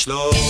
slow.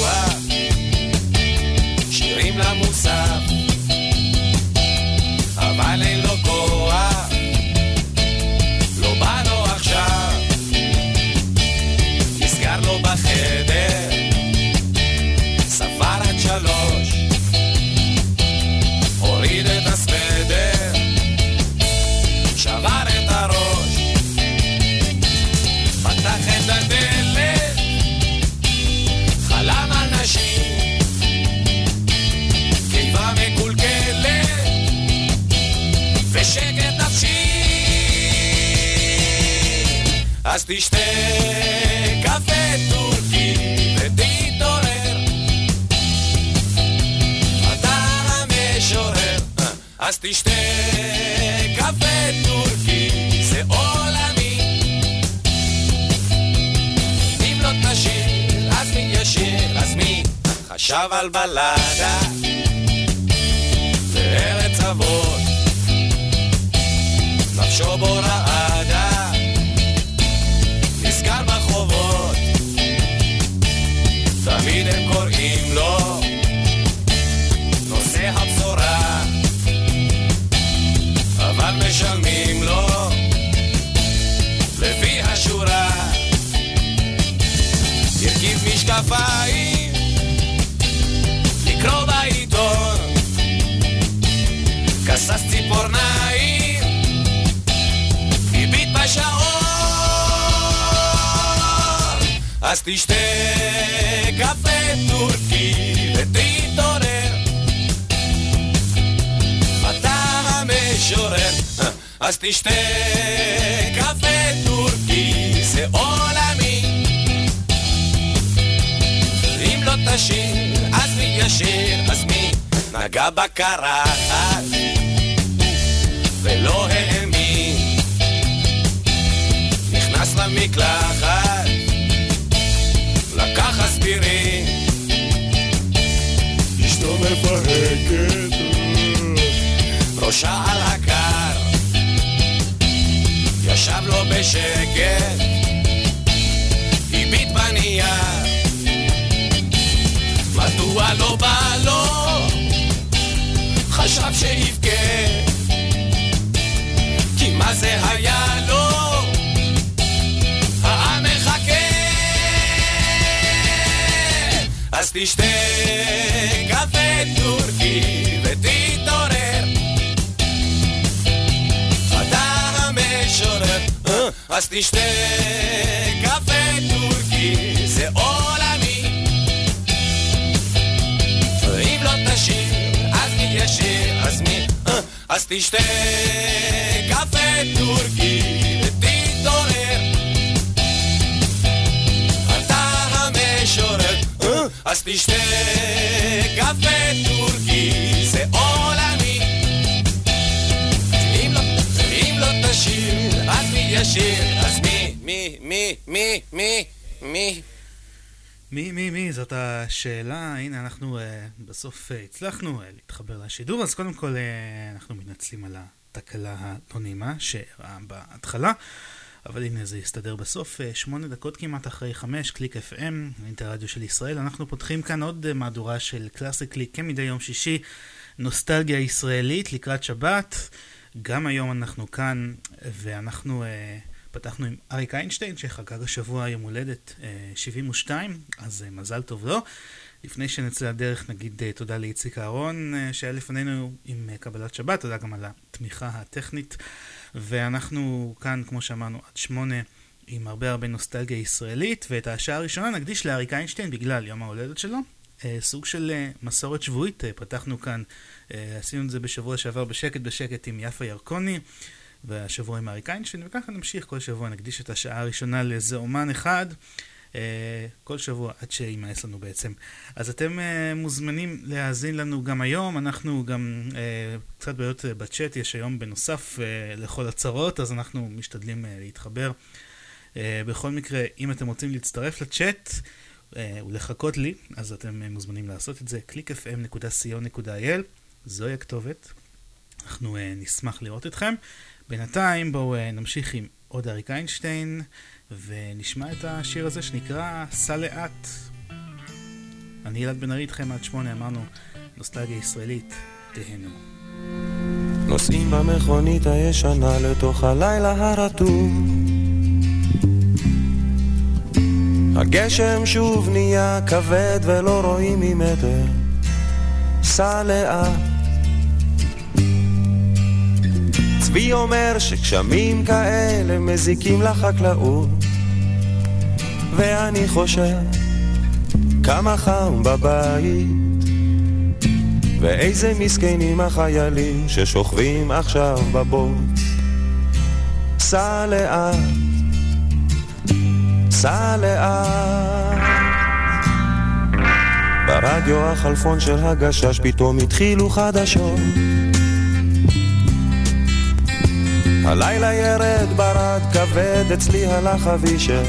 סוף הצלחנו אה, להתחבר לשידור, אז קודם כל אה, אנחנו מתנצלים על התקלה הלא נעימה שאירעה בהתחלה, אבל הנה זה יסתדר בסוף. אה, שמונה דקות כמעט אחרי חמש, קליק FM, אינטרדיו של ישראל. אנחנו פותחים כאן עוד מהדורה של קלאסי קליק כמדי יום שישי, נוסטלגיה ישראלית לקראת שבת. גם היום אנחנו כאן, ואנחנו... פתחנו עם אריק איינשטיין שחגג השבוע יום הולדת 72, אז מזל טוב לו. לא. לפני שנצא לדרך נגיד uh, תודה לאיציק אהרון uh, שהיה לפנינו עם uh, קבלת שבת, תודה גם על התמיכה הטכנית. ואנחנו כאן, כמו שאמרנו, עד שמונה עם הרבה הרבה נוסטלגיה ישראלית, ואת השעה הראשונה נקדיש לאריק איינשטיין בגלל יום ההולדת שלו. אה, סוג של אה, מסורת שבועית, אה, פתחנו כאן, עשינו את זה בשבוע שעבר בשקט בשקט עם יפה ירקוני, והשבוע עם אריק איינשטיין, וככה נמשיך כל שבוע, נקדיש את השעה הראשונה לאיזה אומן אחד. Uh, כל שבוע עד שימאס לנו בעצם. אז אתם uh, מוזמנים להאזין לנו גם היום, אנחנו גם uh, קצת בעיות בצ'אט יש היום בנוסף לכל הצרות, אז אנחנו משתדלים להתחבר. בכל מקרה, אם אתם רוצים להצטרף לצ'אט, אה, ולחכות לי, אז אתם אה, מוזמנים לעשות את זה, clickfm.co.il, זוהי הכתובת. אנחנו נשמח לראות אתכם. בינתיים בואו נמשיך עם עוד אריק איינשטיין, ונשמע את השיר הזה שנקרא סע לאט. אני ילד בן ארי איתכם עד שמונה, אמרנו נוסטלגיה ישראלית, תהנו. נוסעים במכונית הישנה לתוך הלילה הרטוב הגשם שוב נהיה כבד ולא רואים ממטר, סע לאט. צבי אומר שגשמים כאלה מזיקים לחקלאות, ואני חושב כמה חם בבית, ואיזה מסכנים החיילים ששוכבים עכשיו בבוץ. סע לאט סע לאט. ברדיו החלפון של הגשש פתאום התחילו חדשות. הלילה ירד ברד כבד, אצלי הלך אבישר.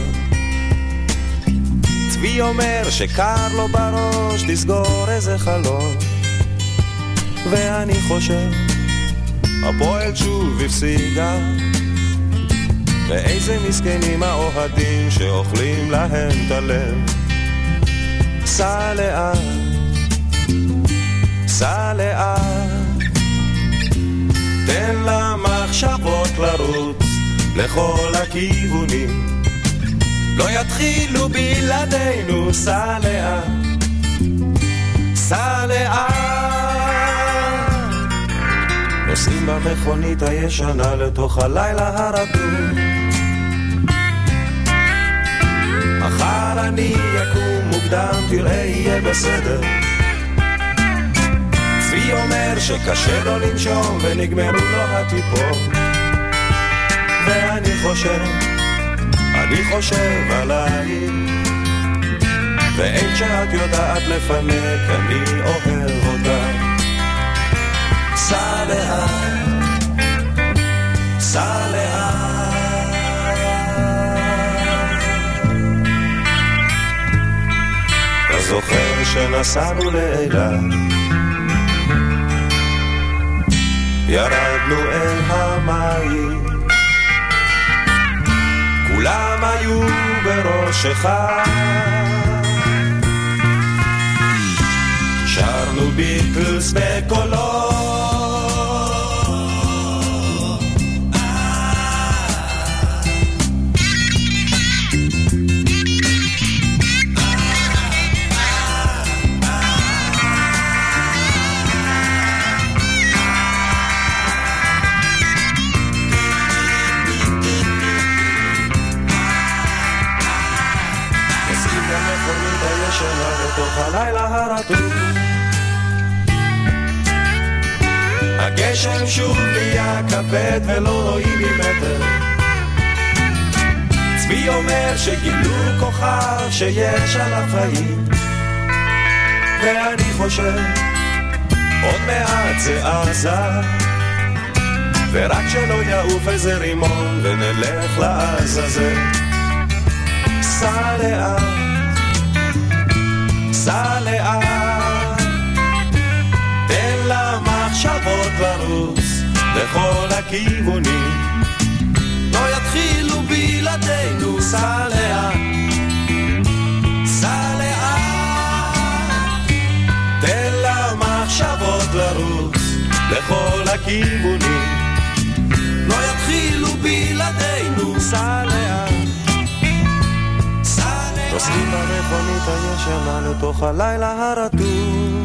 צבי אומר שקר לו בראש, תסגור איזה חלון. ואני חושב, הפועל שוב הפסידה. ואיזה מסכנים האוהדים שאוכלים להם את הלב. סע לאט, סע לאט, תן למחשבות לרוץ לכל הכיוונים. לא יתחילו בלעדינו, סע לאט, סע לאט. נוסעים במכונית הישנה לתוך הלילה הרדום. מחר אני אקום מוקדם, תראה יהיה בסדר. צבי אומר שקשה לו לנשום ונגמרו לו הטיפות. ואני חושב, אני חושב עלייך. ואין שאת יודעת לפנק, אני אוהב אותך. סע לאט, סע לאט. זוכר שנסענו לאילת ירדנו אל המים. כולם היו בראשך שרנו ביטלס בקולות הלילה הרטוב. הגשם שוב נהיה כבד ולא רואים ממטר. צבי אומר שגילו כוכב שיש עליו חיים. ואני חושב, עוד מעט זה עזה. ורק שלא יעוף איזה רימון ונלך לעזאזל. סע לאט סע לאט, תן למחשבות לרוץ לכל הכיוונים. לא יתחילו בלעדינו, סע לאט, סע לאט, תן למחשבות לרוץ לכל הכיוונים. לא יתחילו בלעדינו, סע לאט. נוסעים במכונית הישנה לתוך הלילה הרטוב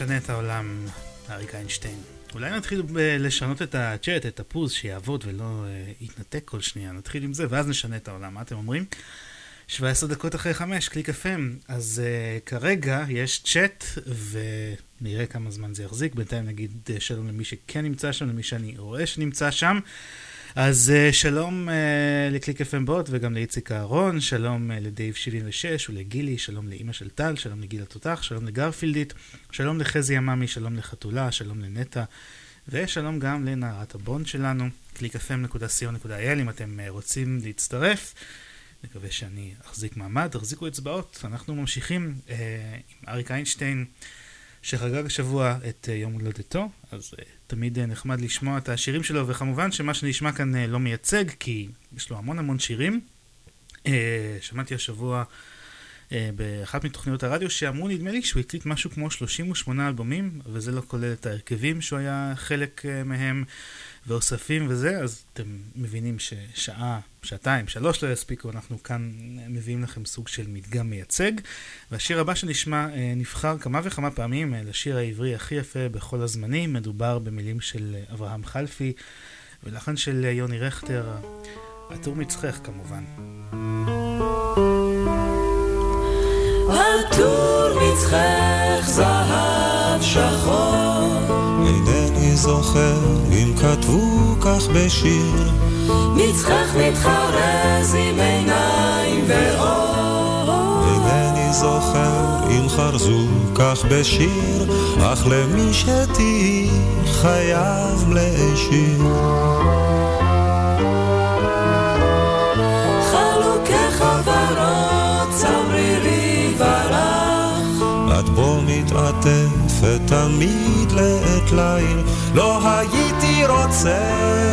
נשנה את העולם, אריק איינשטיין. אולי נתחיל לשנות את הצ'אט, את הפוז, שיעבוד ולא אה, יתנתק כל שנייה. נתחיל עם זה, ואז נשנה את העולם. מה אתם אומרים? 17 דקות אחרי 5, קליק FM. אז אה, כרגע יש צ'אט, ונראה כמה זמן זה יחזיק. בינתיים נגיד אה, שלום למי שכן נמצא שם, למי שאני רואה שנמצא שם. אז אה, שלום אה, לקליק FM בוט וגם לאיציק אהרון, שלום אה, לדייב 76 ולגילי, שלום לאימא של טל, שלום לגיל התותח, שלום לגרפילדית, שלום לחזי עממי, שלום לחתולה, שלום לנטע, ושלום גם לנערת הבונד שלנו, www.clickfm.co.il אם אתם רוצים להצטרף. מקווה שאני אחזיק מעמד, תחזיקו אצבעות, אנחנו ממשיכים עם אריק איינשטיין. שחגג השבוע את יום הולדתו, אז תמיד uh, נחמד לשמוע את השירים שלו, וכמובן שמה שנשמע כאן uh, לא מייצג, כי יש לו המון המון שירים. Uh, שמעתי השבוע באחת מתוכניות הרדיו שאמרו, נדמה לי שהוא הקליט משהו כמו 38 אלבומים, וזה לא כולל את ההרכבים שהוא היה חלק מהם. ואוספים וזה, אז אתם מבינים ששעה, שעתיים, שלוש לא יספיקו, אנחנו כאן מביאים לכם סוג של מדגם מייצג. והשיר הבא שנשמע אה, נבחר כמה וכמה פעמים אה, לשיר העברי הכי יפה בכל הזמנים, מדובר במילים של אברהם חלפי ולחן של יוני רכטר, עטור מצחך כמובן. עטור מצחך זהב שחור. אינני זוכר אם כתבו כך בשיר. מצחך מתחרז עם עיניים ואור. אינני זוכר אם חרזו כך בשיר, אך למי שתהי חייב להשאיר. מתעטפת תמיד לעת ליל, לא הייתי רוצה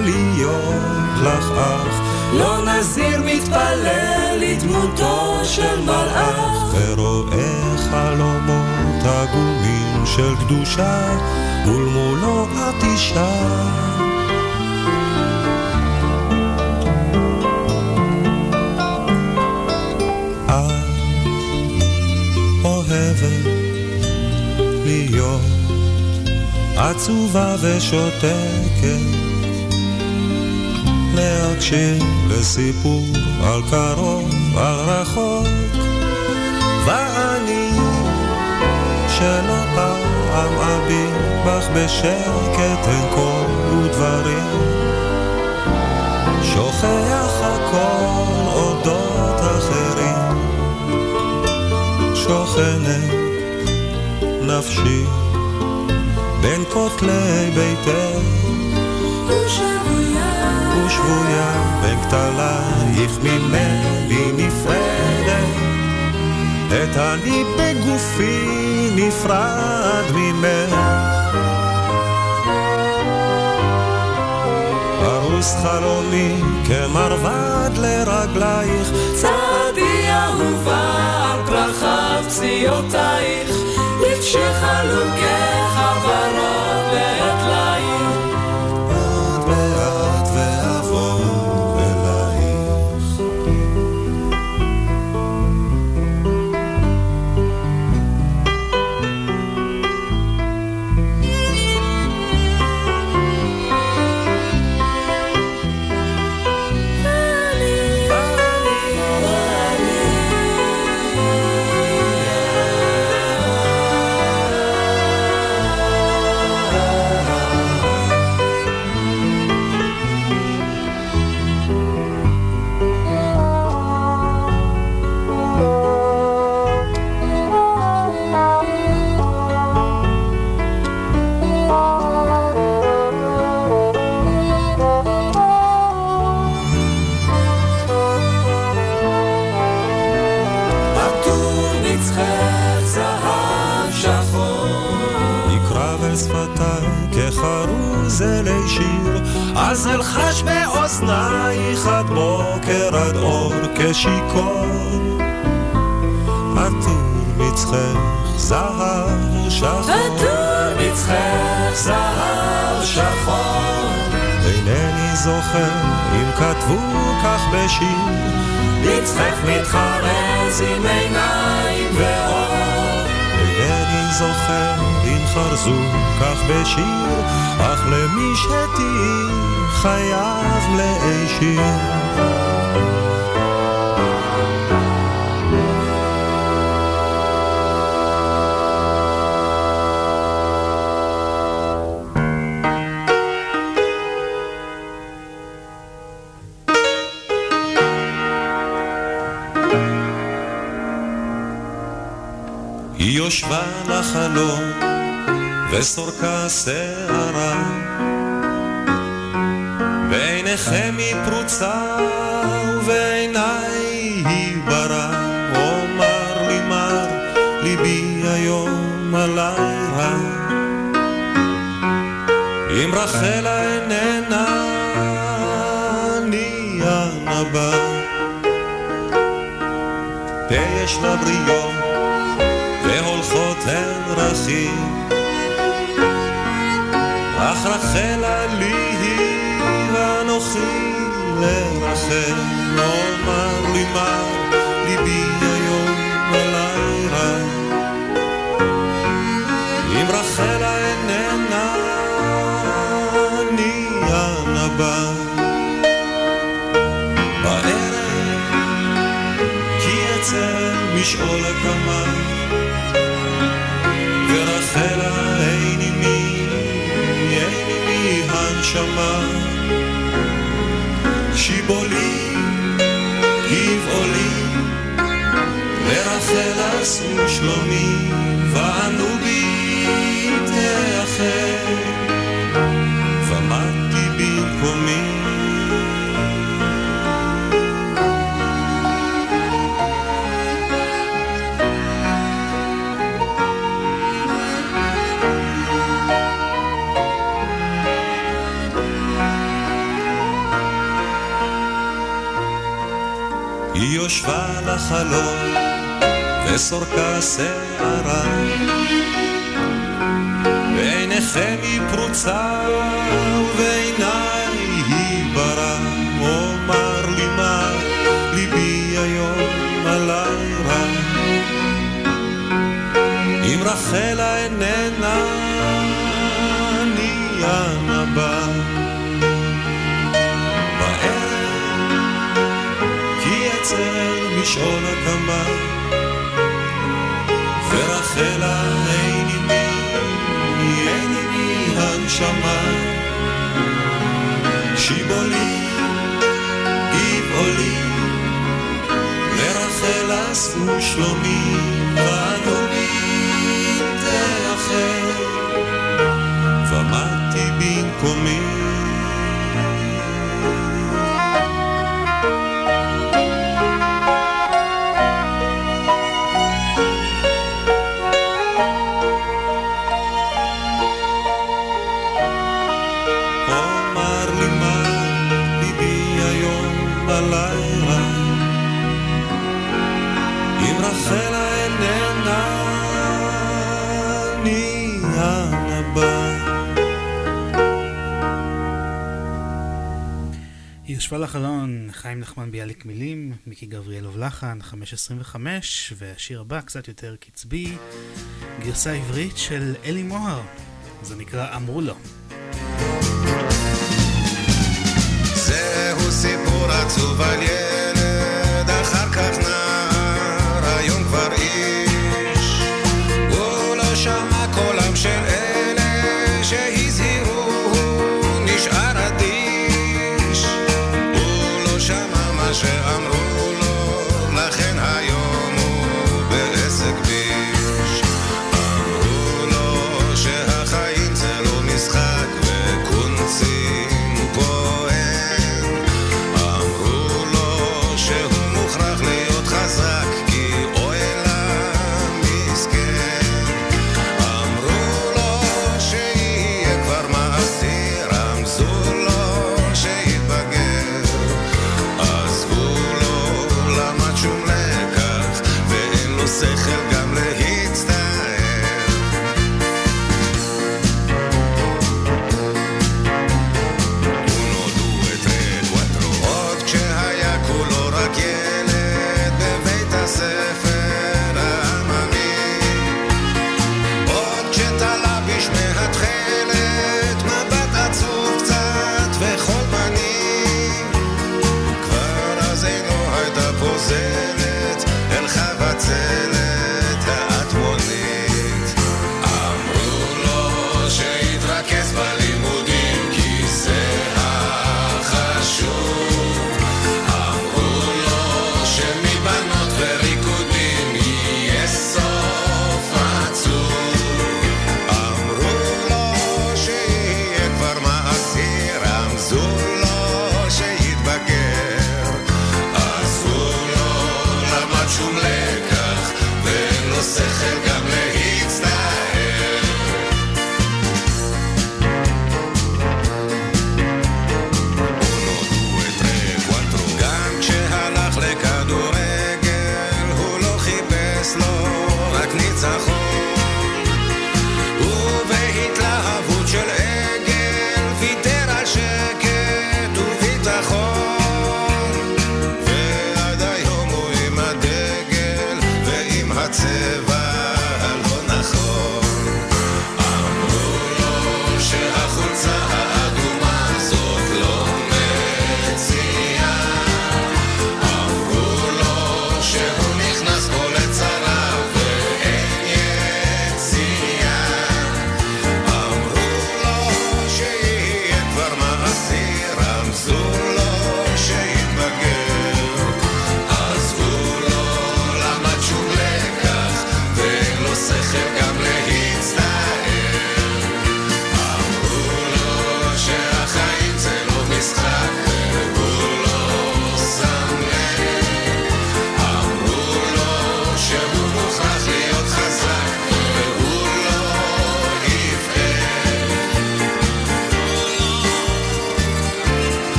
להיות לך אח. לא נזיר מתפלל לדמותו של מלאך, ורואה חלומות עגומים של קדושה, ולמולו את אישה. עצובה ושותקת. להקשיב לסיפור על קרוב, על רחוק. ואני שלא פעם אביט בך בשקט אין קול ודברים שוכח הכל אודות אחרים. שוכנת נפשי בין כותלי ביתך ושבויה. בין כתלייך ממני נפרדת. את אני בגופי נפרד ממך. פרוס חלומי כמרבד לרגלייך. צעדי אהובה על פרחת פציעותייך שחלוקי חברות אז אלחש באוזנייך עד בוקר עד אור כשיכור. עטור מצחך זהב שחור. עטור מצחך זהב שחור. אינני זוכר אם כתבו כך בשיר. מצחך מתחרז עם עיניים ואור. אינני זוכר אם חרזו כך בשיר, אך למי שתהי חייב להישיר. יושבה לחלום וסורקה שערה ויש לה בריות והולכות הן דרכים, אך רחלה לי היא ואנוכי לרחם, אומר לי מה לשאול הקמה ורחלה אין עימי, אין עימי הנשמה. שיבולי, גבעולי ורחל עשו שלומי. החלום וסורקה שערה. ועיניכם היא פרוצה כל הקמה ורחלה אין עימי, אין עימי הנשמה. שיבולי, גבעולי ורחל עשו שלומי ואנו נשפה החלון, חיים נחמן ביאליק מילים, מיקי גבריאלוב לחן, 525, והשיר הבא קצת יותר קצבי, גרסה עברית של אלי מוהר, זה נקרא אמרו לו. זהו סיפור עצוב על יד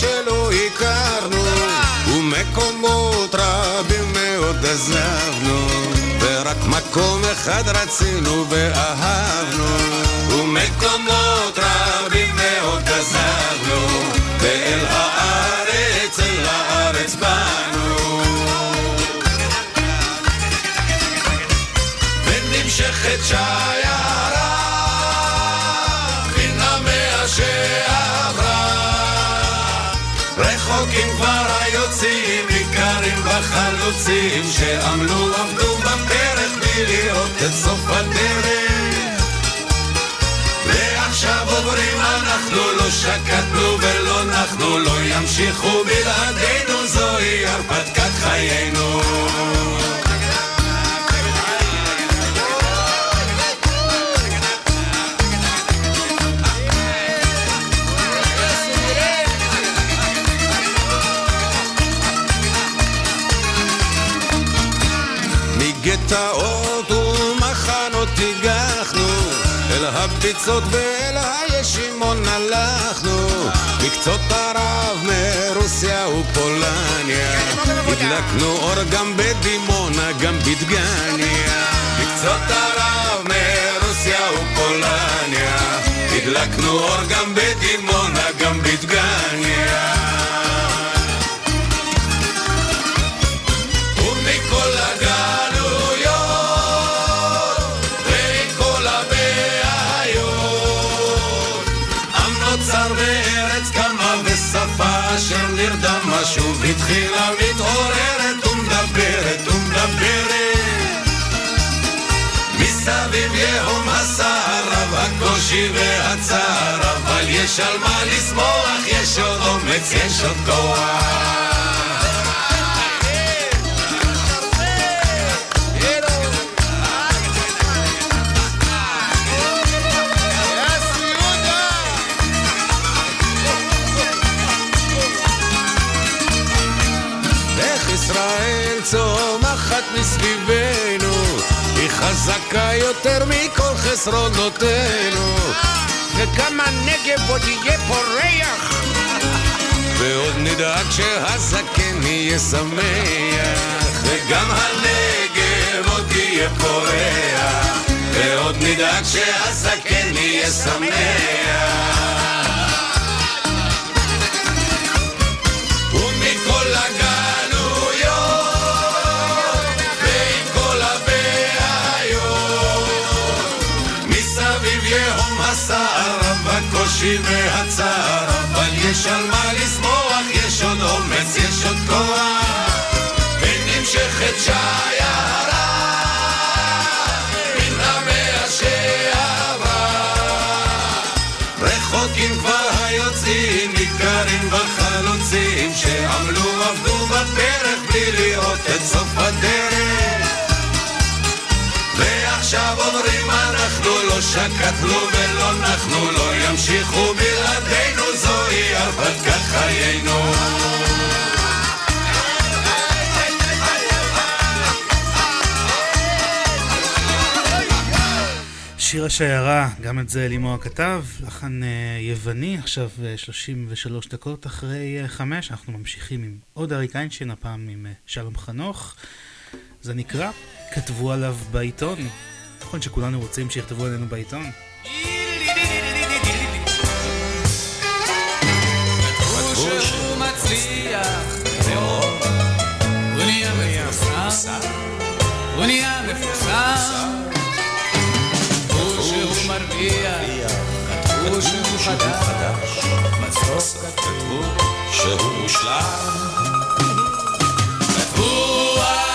שלא הכרנו ומקומות רבים מאוד עזבנו ורק מקום אחד רצינו ואהבנו. ומקומות רבים מאוד עזבנו ואל הארץ, אל הארץ באנו. ונמשכת שיירה בחלוצים שעמלו עבדו בפרק בלי לראות את סוף הדרך. ועכשיו עוברים אנחנו לא שקטנו ולא נחנו לא ימשיכו בלעדינו זוהי הרפתקת חיינו מגטאות ומחנות הגחנו. אל הביצות ואל הישימון הלכנו. מקצות ערב מרוסיה ופולניה. הדלקנו אור גם בדימונה גם בדגניה. מקצות ערב מרוסיה ופולניה. הדלקנו אור גם בדימונה גם בדגניה הקושי והצער אבל יש על מה לשמוח יש עוד אומץ יש עוד כוח חזקה יותר מכל חסרונותינו. וגם הנגב עוד יהיה פורח ועוד נדאג שהזקן יהיה שמח. וגם הנגב עוד יהיה פורח ועוד נדאג שהזקן יהיה שמח הקושי והצער אבל יש על מה לשמוח יש עוד אומץ יש עוד כוח. ונמשכת שיירה שקטנו ולא נחנו לא ימשיכו בלעדינו זוהי הרפתקת חיינו שיר השיירה, גם את זה לימוע כתב, לחן אה, יווני, עכשיו אה, 33 דקות אחרי אה, חמש, אנחנו ממשיכים עם עוד אריק איינשטיין, הפעם עם אה, שלום חנוך. זה נקרא, כתבו עליו בעיתון. נכון שכולנו רוצים שיכתבו עלינו בעיתון? הוא נהיה מפורסם, הוא שהוא מרוויח, כתבו שהוא חדש, בסוף כתבו שהוא מושלם. כתבו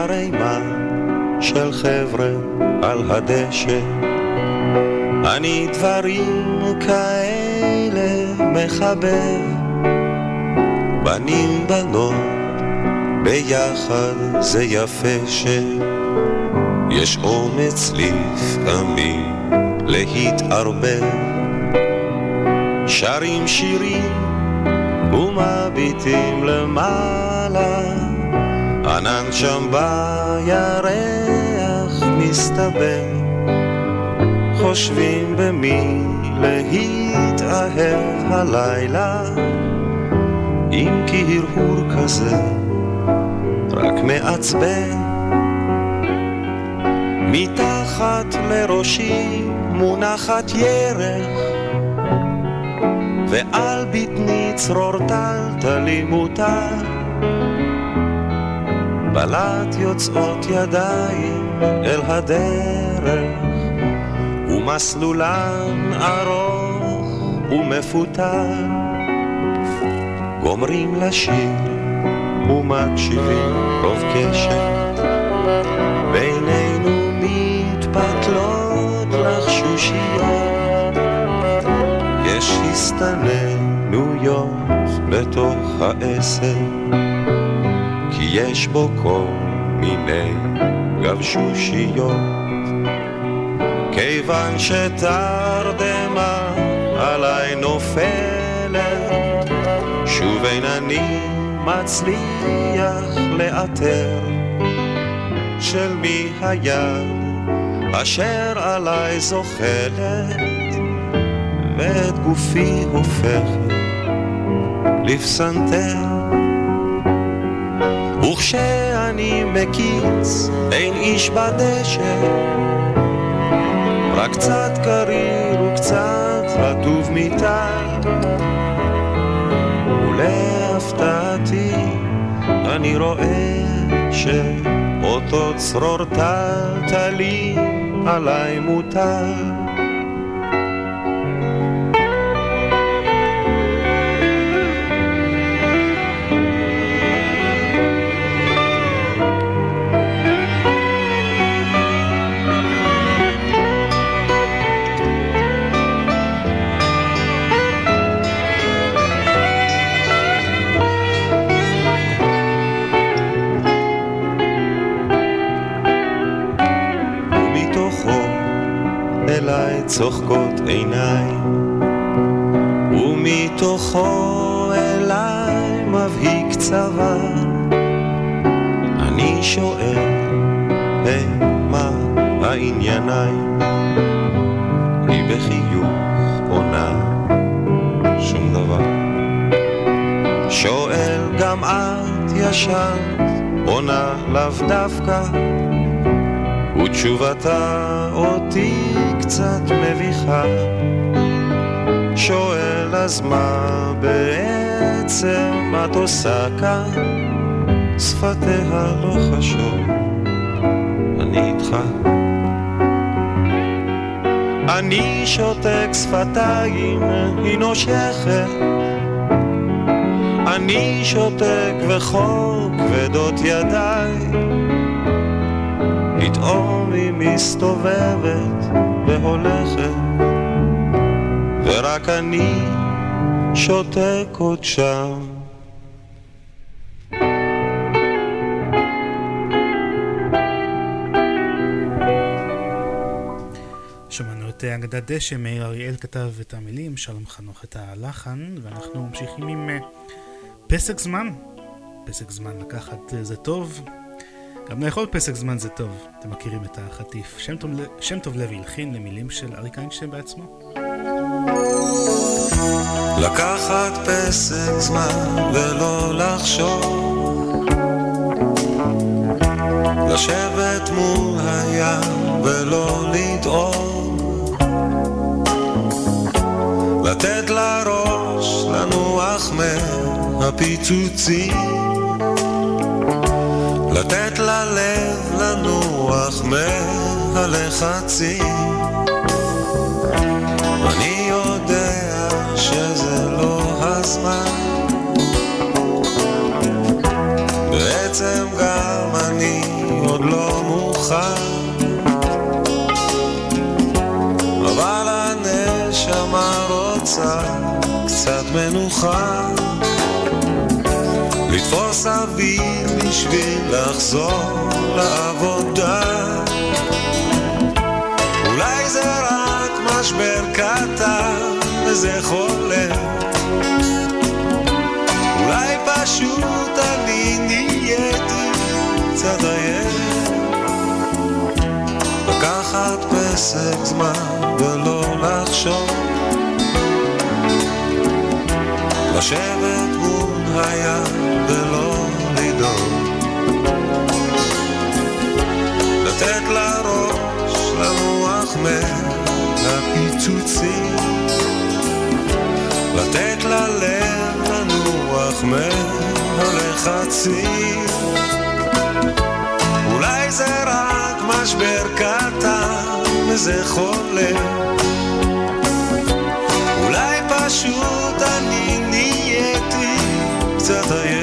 ערימה של חבר'ה על הדשא, אני דברים כאלה מחבר, בנים בנות ביחד זה יפה שיש אומץ לפעמים להתערבב, שרים שירים ומביטים למעלה ענן שם בירח מסתבר, חושבים במי להתאהב הלילה, אם כי הרהור כזה רק מעצבן. מתחת לראשי מונחת ירך, ועל בטני צרור טלטלי מוטל. בלט יוצאות ידיים אל הדרך, ומסלולן ארוך ומפותל. גומרים לשיר ומקשיבים רוב קשת, בינינו מתפתלות לחשושיות. יש הסתננויות בתוך העשר. יש בו כל מיני גבשושיות. כיוון שתרדמה עליי נופלת, שוב אין אני מצליח לאתר של מי היד אשר עליי זוחלת, ואת גופי הופכת לפסנתר. וכשאני מקיץ אין איש בדשא. רק קצת קריר וקצת רטוב מטל ולהפתעתי אני רואה שאותו צרור טלטלי עליי מוטל צוחקות עיניים, ומתוכו אליי מבהיק צבא. אני שואל, היי, מה הענייניים? היא בחיוך עונה, שום דבר. שואל, גם את ישנת, עונה לאו דווקא. ותשובתה אותי קצת מביכה שואל אז מה בעצם את עושה כאן? שפתיה לא חשוב, אני איתך. אני שותק שפתיים, היא נושכת. אני שותק וחוק כבדות ידיי. פתאום היא מסתובבת והולכת, ורק אני שותק עוד שם. אגדת דשא, מאיר אריאל כתב את המילים, שלום חנוך את הלחן, ואנחנו ממשיכים עם אה, פסק זמן. פסק זמן לקחת זה טוב, גם לאכול פסק זמן זה טוב. אתם מכירים את החטיף. שם טוב, שם טוב לוי הלחין למילים של אריק איינשטיין בעצמו. לקחת פסק זמן ולא לחשוב לשבת מול הים ולא לדאוג לתת לראש לנוח מהפיצוצים מהלחצים אני יודע שזה לא הזמן. בעצם גם אני עוד לא מוכן. אבל הנשמה רוצה קצת מנוחה. לתפוס אוויר בשביל לחזור לעבודה וזה חולם אולי פשוט אני נהייתי קצת עייף. לקחת פסק זמן ולא לחשוב. לשבת מול הים ולא לדאוג. לתת לראש לנוח מהפיצוצים לתת ללב לנוח מהלחצים אולי זה רק משבר קטן וזה חולם אולי פשוט אני נהייתי קצת עייף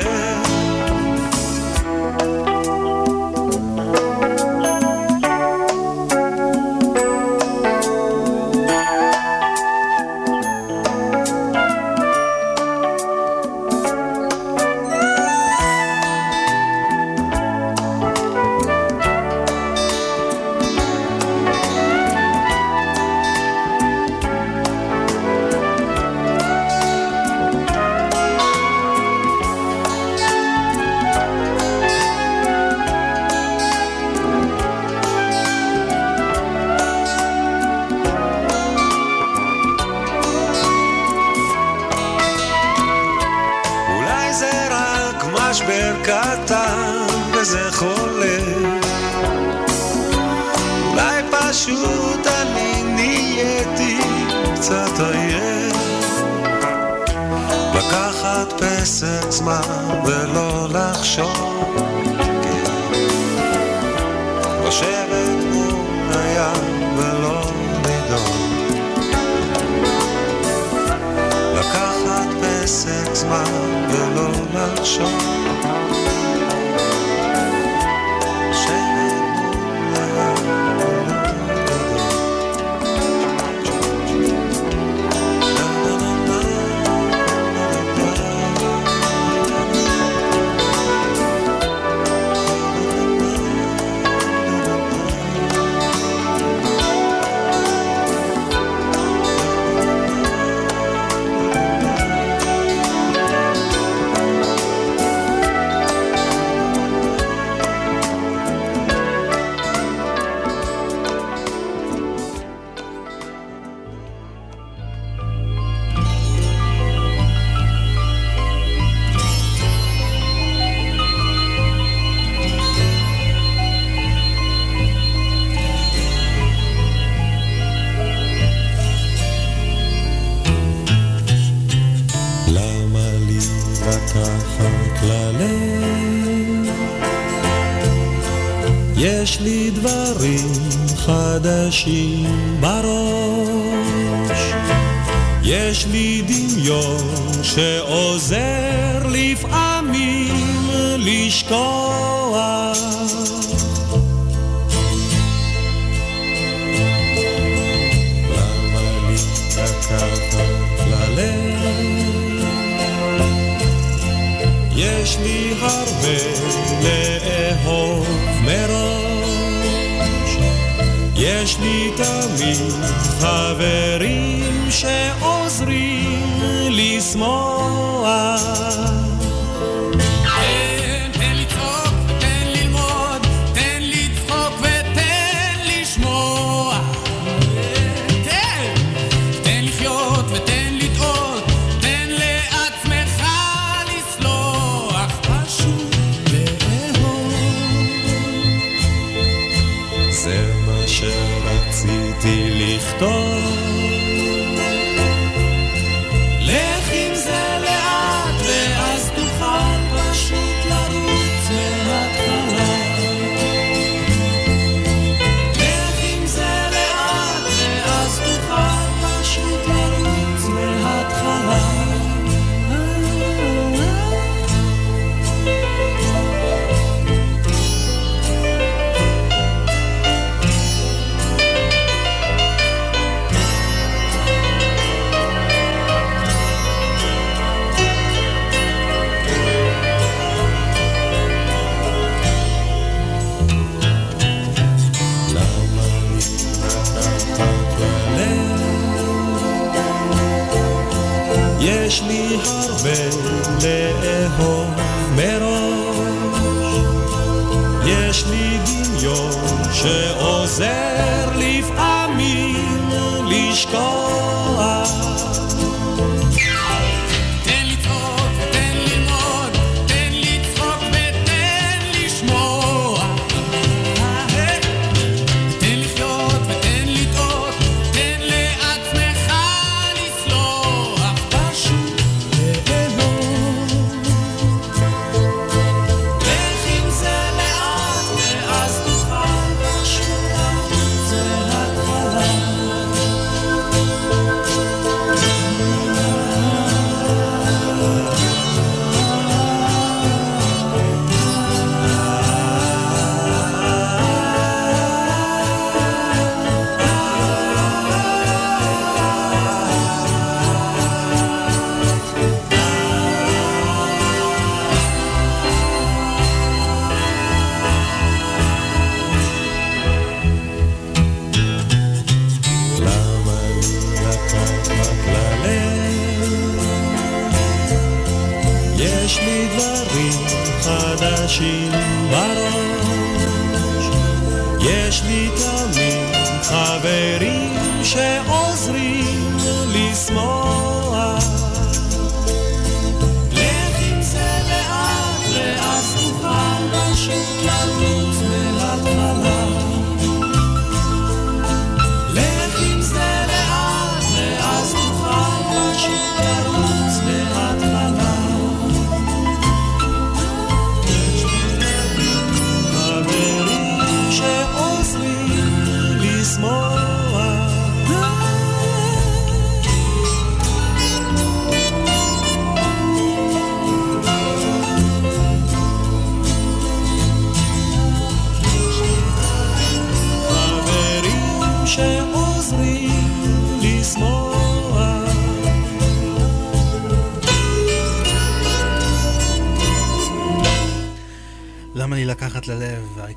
שלי לא? בראש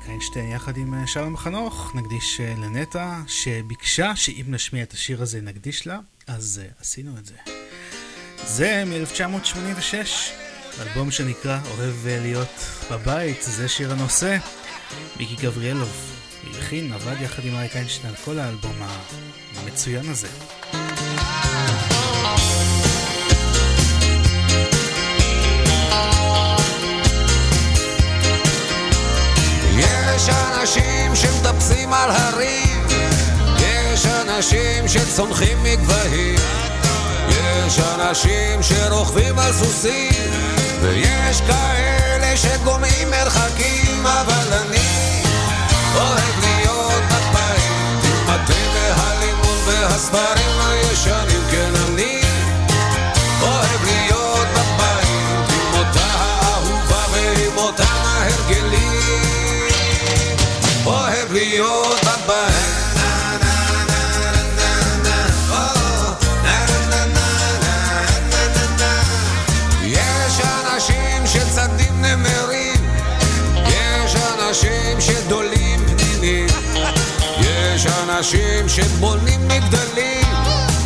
איינשטיין יחד עם אה, שלום חנוך, נקדיש אה, לנטע, שביקשה שאם נשמיע את השיר הזה נקדיש לה, אז uh, עשינו את זה. זה מ-1986, אלבום שנקרא אוהב להיות בבית, זה שיר הנושא. מיקי גבריאלוב הלחין, עבד יחד עם אריק איינשטיין על כל האלבום המצוין הזה. יש אנשים שמטפסים על הרים, יש אנשים שצונחים מגבהים, יש אנשים שרוכבים על סוסים, ויש כאלה שגומעים מרחקים, אבל אני אוהב להיות עם מטה והלימוד והספרים הישנים, כן להיות בבית. יש אנשים שדולים יש אנשים שבונים מגדלים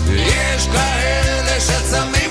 יש כאלה שצמים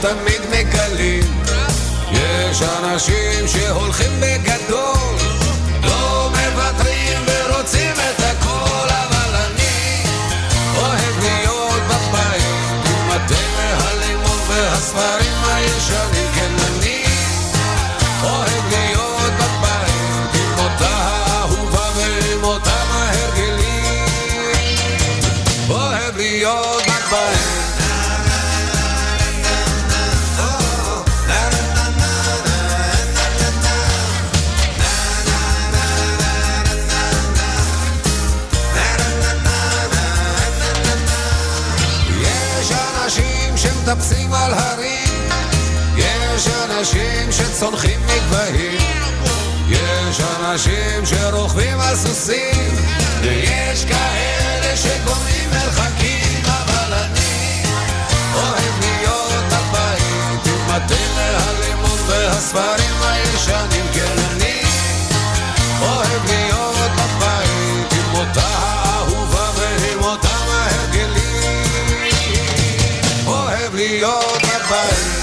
שתמיד מגלים, יש אנשים שהולכים בגדול, לא מוותרים שצונחים מגבהים, יש אנשים שרוכבים על סוסים, ויש כאלה שקוראים מרחקים, אבל אני אוהב להיות בבית, עם התה והלימון והספרים הישנים, כן אני אוהב להיות בבית, עם אותה האהובה ועם אותם ההרגלים. אוהב להיות בבית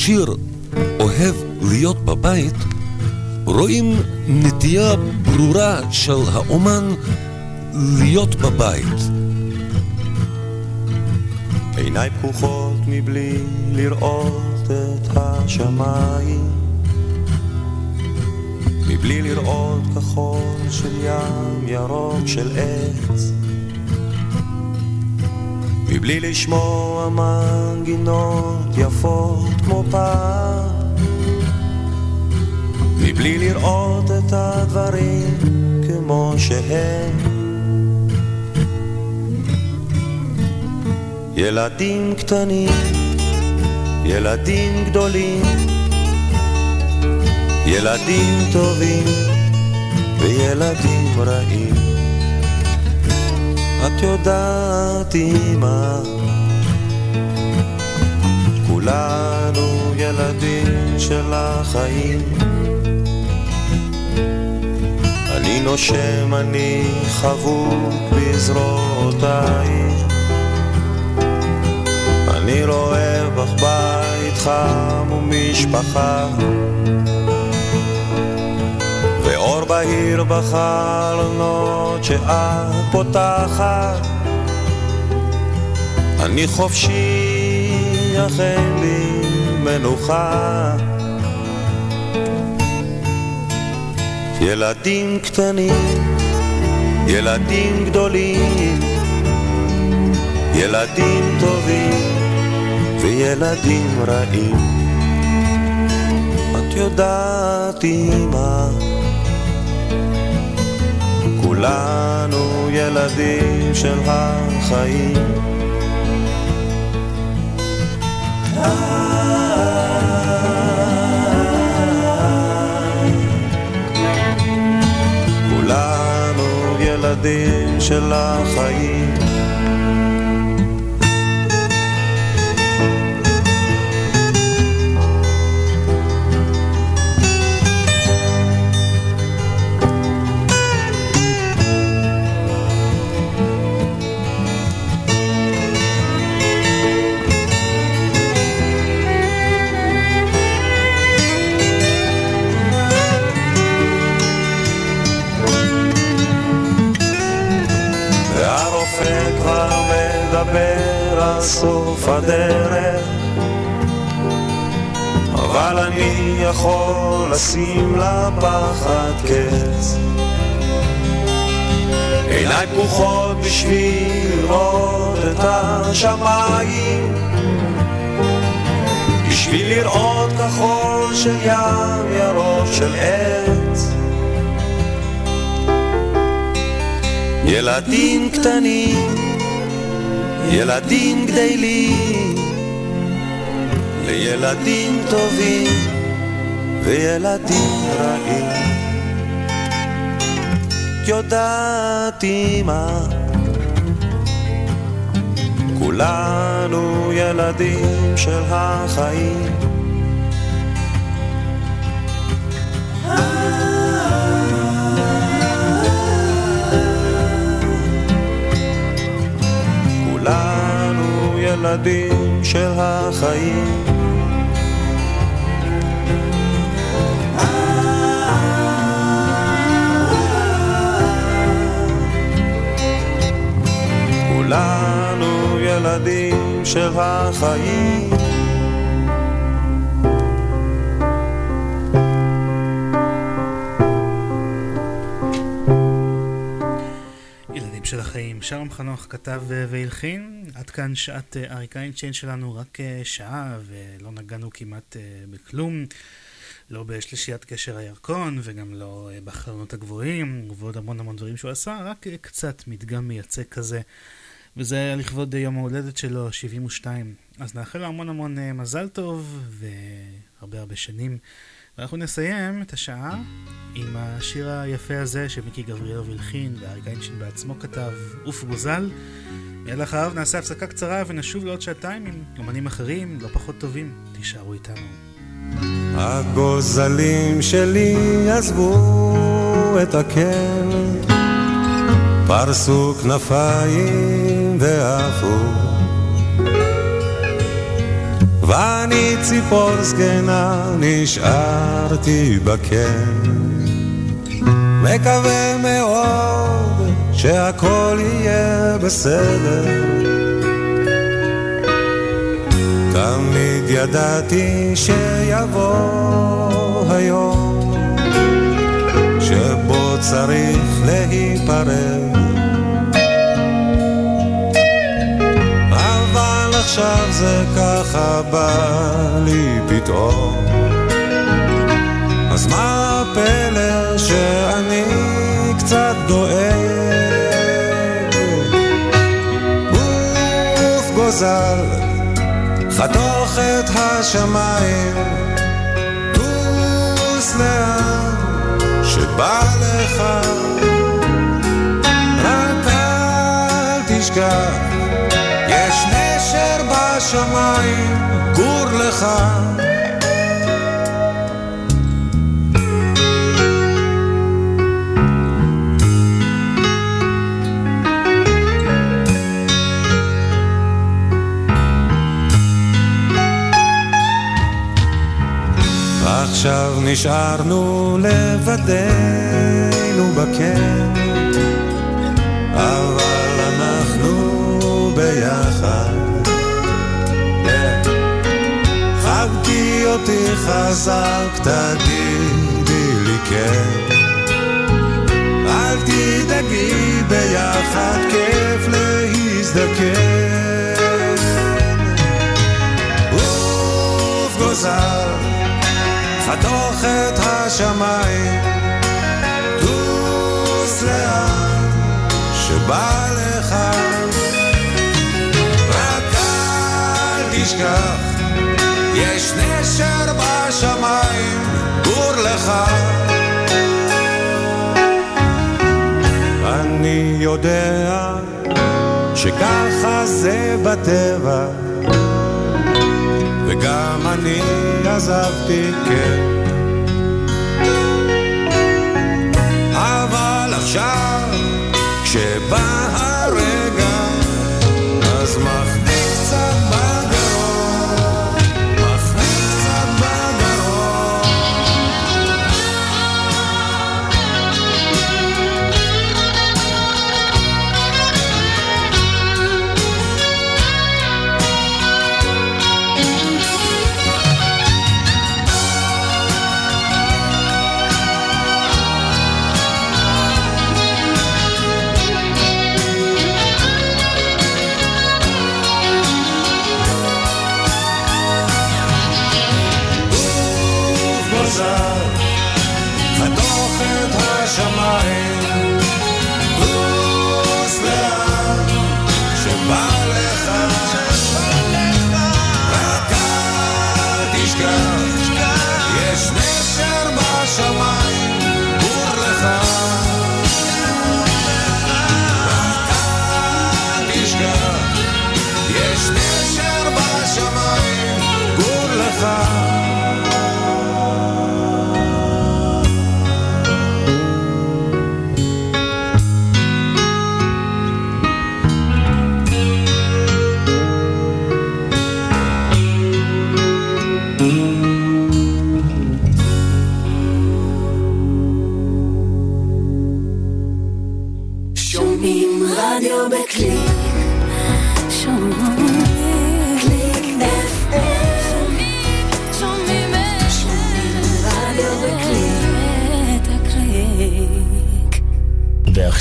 בשיר "אוהב להיות בבית" רואים נטייה ברורה של האומן להיות בבית. עיניי פקוחות מבלי לראות את השמיים מבלי לראות כחול של ים ירוק של עץ מבלי לשמוע מנגינות יפות כמו פעם מבלי לראות את הדברים כמו שהם ילדים קטנים, ילדים גדולים, ילדים טובים וילדים רעים. את יודעת אמא, כולנו ילדים של החיים. אני נושם, אני חבוק בזרועותייך. אני רואה בך בית חם ומשפחה בהיר בחלונות שאת פותחת אני חופשי, אך אין לי מנוחה ילדים קטנים, ילדים גדולים, ילדים טובים וילדים רעים. את יודעת אמא, כולנו ילדים של החיים. כולנו ילדים של החיים. סוף הדרך. אבל אני יכול לשים לפחד קץ. עיניי פקוחות בשביל לראות את השמיים. בשביל לראות כחול של ים ירוק של עץ. ילדים קטנים, ילדים גדלים, לילדים טובים וילדים רעים. יודעת אמא, כולנו ילדים של החיים. ילדים של החיים. כולנו ילדים של החיים. ילדים של החיים, שלום חנוך כתב והלחין, עד כאן שעת אה, אריק איינשטיין שלנו, רק אה, שעה ולא נגענו כמעט אה, בכלום. לא בשלישיית קשר הירקון וגם לא בחלונות הגבוהים ועוד המון המון דברים שהוא עשה, רק קצת מדגם מייצג כזה וזה היה לכבוד יום ההולדת שלו, 72. אז נאחל לו המון המון מזל טוב והרבה הרבה שנים. ואנחנו נסיים את השעה עם השיר היפה הזה שמיקי גבריאלוב הלחין ואריק איינשטיין בעצמו כתב, עוף גוזל. מיד אחריו נעשה הפסקה קצרה ונשוב לעוד שעתיים עם אמנים אחרים לא פחות טובים. תישארו איתנו. הגוזלים שלי עזבו את הקן, פרסו כנפיים ועפו. ואני ציפור זקנה נשארתי בקן, מקווה מאוד שהכל יהיה בסדר. תמיד ידעתי שיבוא היום שבו צריך להיפרד אבל עכשיו זה ככה בא לי פתאום אז מה הפלא שאני קצת דואג? גוף גוזל חתוך את השמיים, טוס לאן שבא לך, רק אל תשכח, יש נשר בשמיים, גור לך. עכשיו נשארנו לבדנו בקן, אבל אנחנו ביחד. חבקי אותי חזק, תגידי לי כן. אל תדאגי ביחד, כיף להזדקן. עוף גוזל חתוך את השמיים, טוס לאן שבא לך, רק אל תשכח, יש נשר בשמיים, גור לך. אני יודע שככה זה בטבע וגם אני עזבתי, כן. אבל עכשיו, כשבא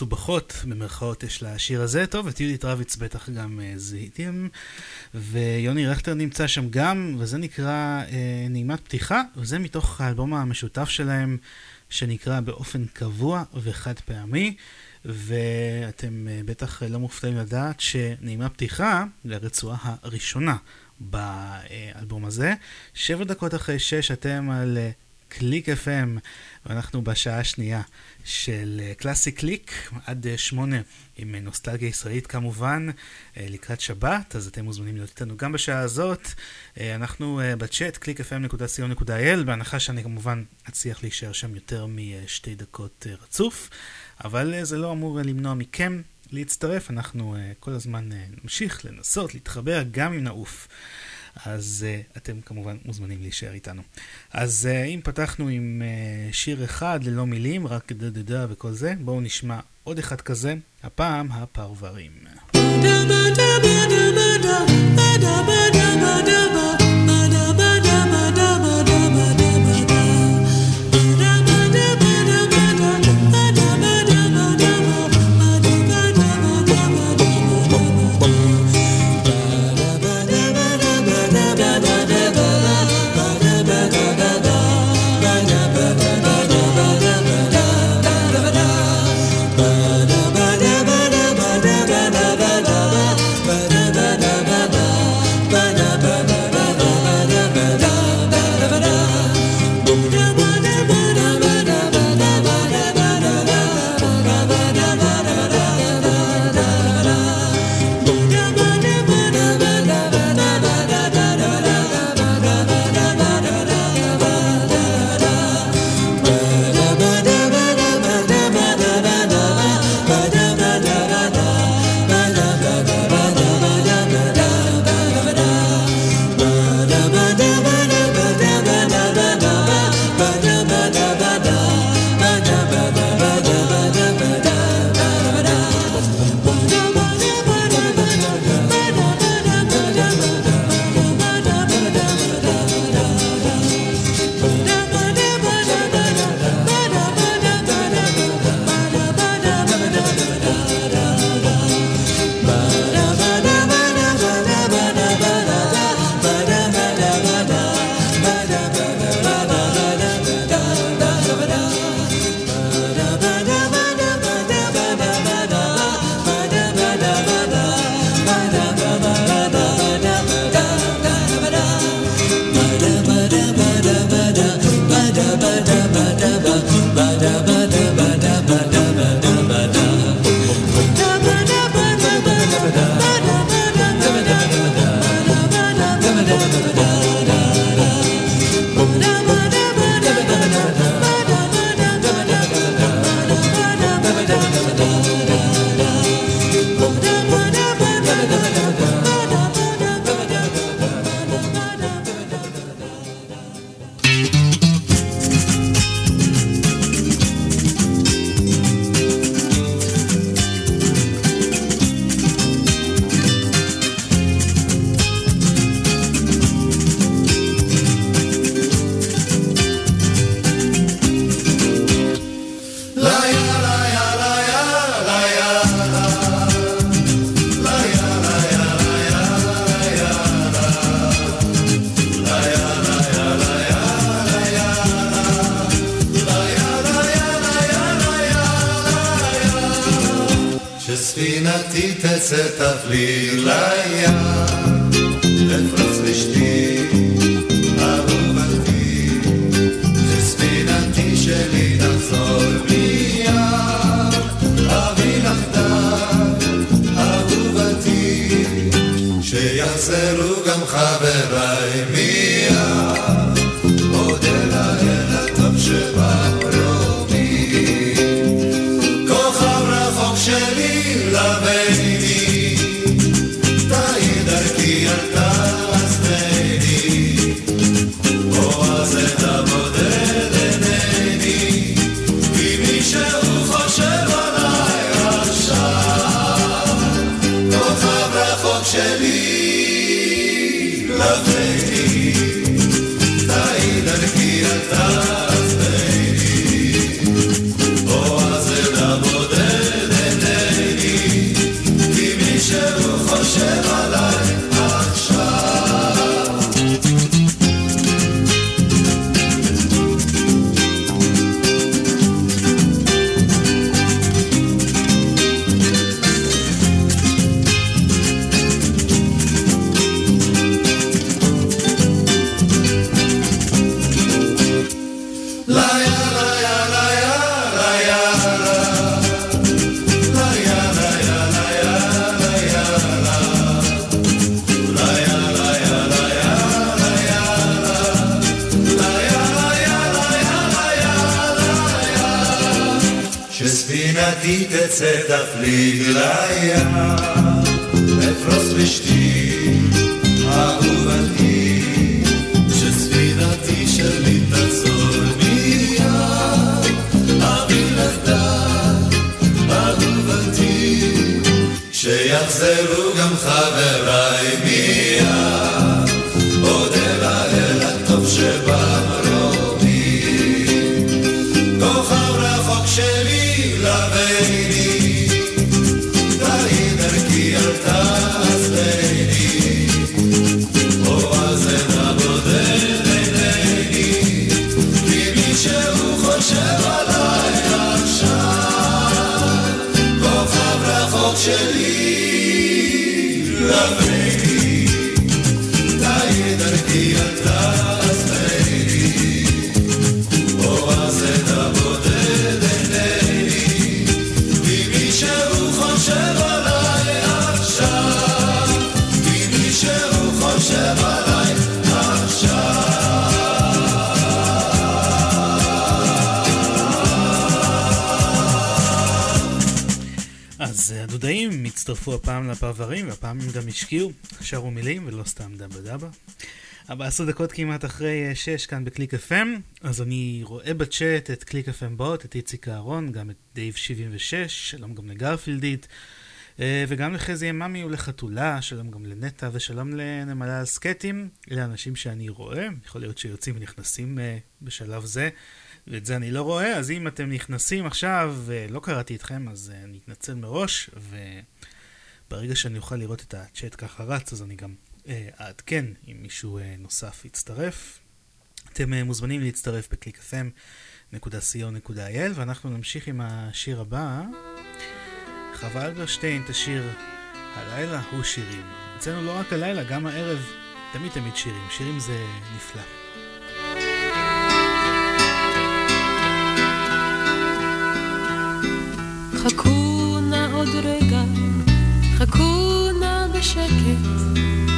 מסובכות במרכאות יש לשיר הזה. טוב, את יהודית רביץ בטח גם אה, זיהיתם, ויוני רכטר נמצא שם גם, וזה נקרא אה, נעימת פתיחה, וזה מתוך האלבום המשותף שלהם, שנקרא באופן קבוע וחד פעמי. ואתם אה, בטח לא מופתעים לדעת שנעימה פתיחה לרצועה הראשונה באלבום הזה. שבע דקות אחרי שש אתם על קליק FM, ואנחנו בשעה השנייה של קלאסי קליק עד שמונה עם נוסטלגיה ישראלית כמובן לקראת שבת, אז אתם מוזמנים להיות איתנו גם בשעה הזאת. אנחנו בצ'אט www.clickfm.co.il, בהנחה שאני כמובן אצליח להישאר שם יותר משתי דקות רצוף, אבל זה לא אמור למנוע מכם להצטרף, אנחנו כל הזמן נמשיך לנסות להתחבר גם אם נעוף. אז uh, אתם כמובן מוזמנים להישאר איתנו. אז uh, אם פתחנו עם uh, שיר אחד ללא מילים, רק דה דה דה וכל זה, בואו נשמע עוד אחד כזה, הפעם הפרברים. השקיעו, שרו מילים ולא סתם דבה דבה. 14 דקות כמעט אחרי אה, 6 כאן בקליק FM, אז אני רואה בצ'אט את קליק FM בוט, את איציק אהרון, גם את דייב 76, שלום גם לגרפילדית, אה, וגם לחזי יממי ולחתולה, שלום גם לנטע ושלום לנמלה על סקטים, אלה אנשים שאני רואה, יכול להיות שיוצאים ונכנסים אה, בשלב זה. ואת זה אני לא רואה, אז אם אתם נכנסים עכשיו ולא קראתי אתכם, אז אני אתנצל מראש, וברגע שאני אוכל לראות את הצ'אט ככה רץ, אז אני גם uh, אעדכן אם מישהו uh, נוסף יצטרף. אתם uh, מוזמנים להצטרף ב-clickfm.co.il, ואנחנו נמשיך עם השיר הבא. חווה אלברשטיין תשיר הלילה הוא שירים. אצלנו לא רק הלילה, גם הערב, תמיד תמיד שירים. שירים זה נפלא.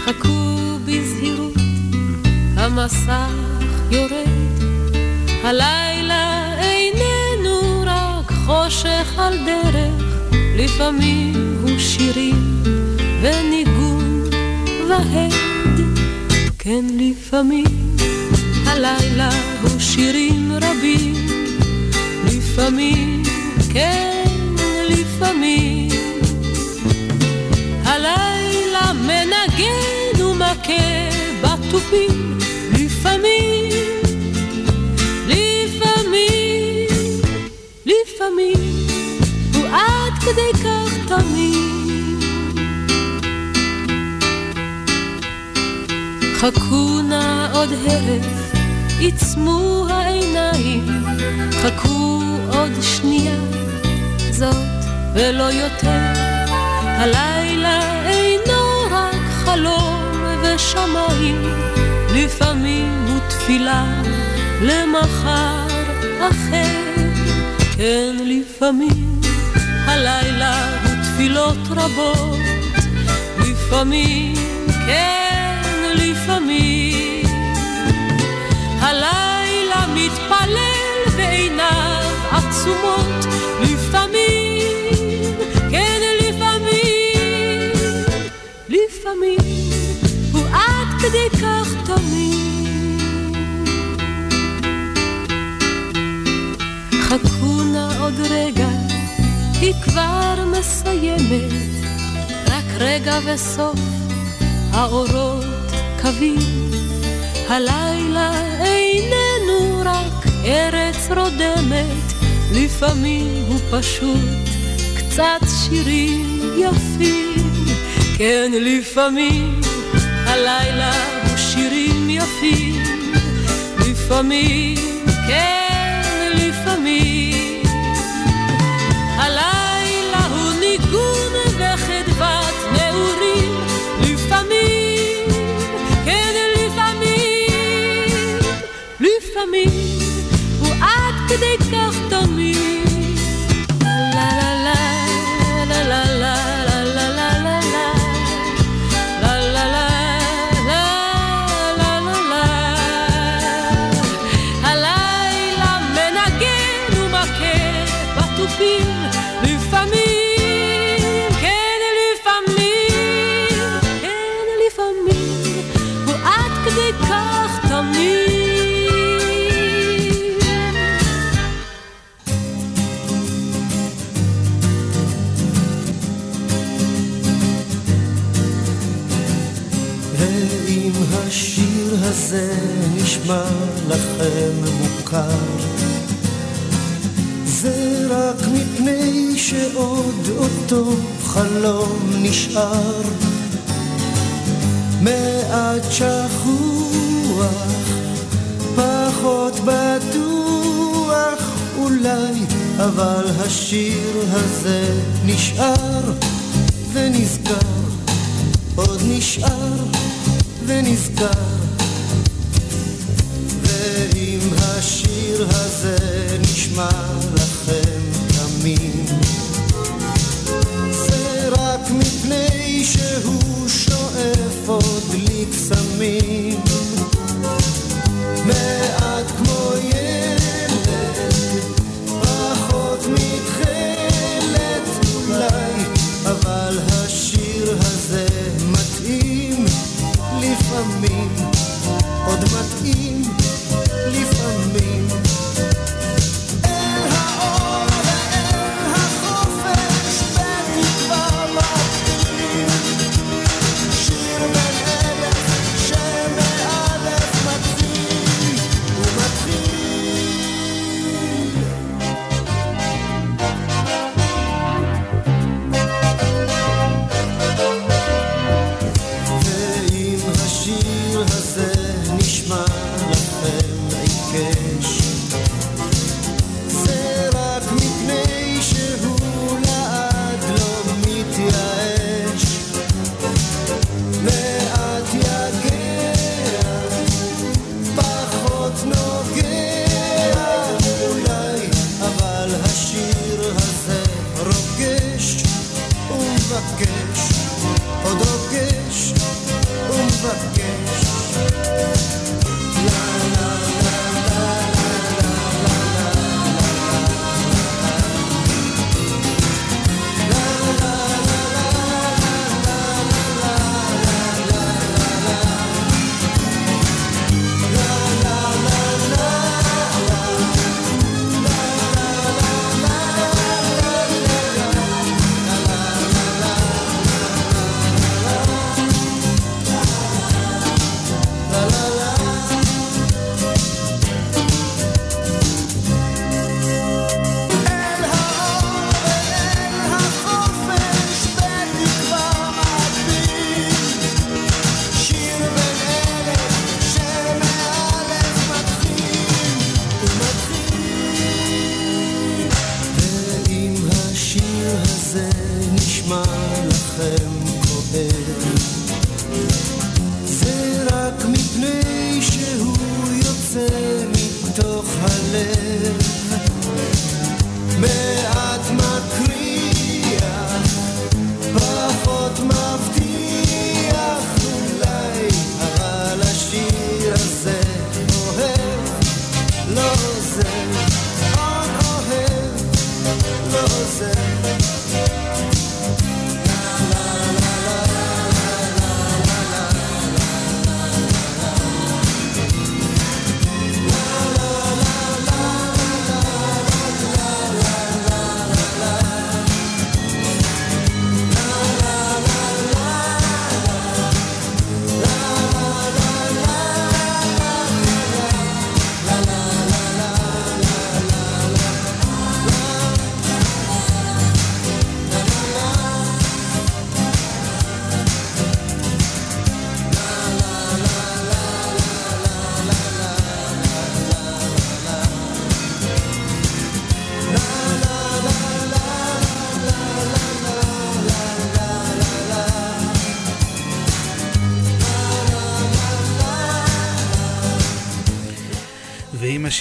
חכו בזהירות, המסך יורד. הלילה איננו רק חושך על דרך, לפעמים הוא שירים וניגון והד. כן, לפעמים הלילה הוא שירים רבים, לפעמים כן, לפעמים. הלילה מנגן בתופים, לפעמים, לפעמים, לפעמים, הוא עד כדי כך תמיד. חכו נא עוד הרף, עיצמו העיניים, חכו עוד שנייה, זאת ולא יותר. הלילה חלום ושמיים, לפעמים הוא תפילה למחר אחר. כן, לפעמים הלילה הוא תפילות רבות, לפעמים, כן, לפעמים. הלילה מתפלל בעיניו עצומות, כדי כך תמיד. חכו נא עוד רגע, היא כבר מסיימת, רק רגע וסוף, האורות קווים. הלילה איננו רק ארץ רודמת, לפעמים הוא פשוט קצת שירים יפים. כן, לפעמים הלילה הוא שירים יפים, לפעמים, כן, לפעמים. הלילה הוא ניגון וחדוות נעורים, לפעמים, כן, לפעמים, לפעמים, הוא עד כדי כך תמיד. נשמע לכם מוכר. זה רק מפני שעוד אותו חלום נשאר. מעט שכוח, פחות בטוח אולי, אבל השיר הזה נשאר. ונזכר, עוד נשאר. ונזכר. נשמע מתוך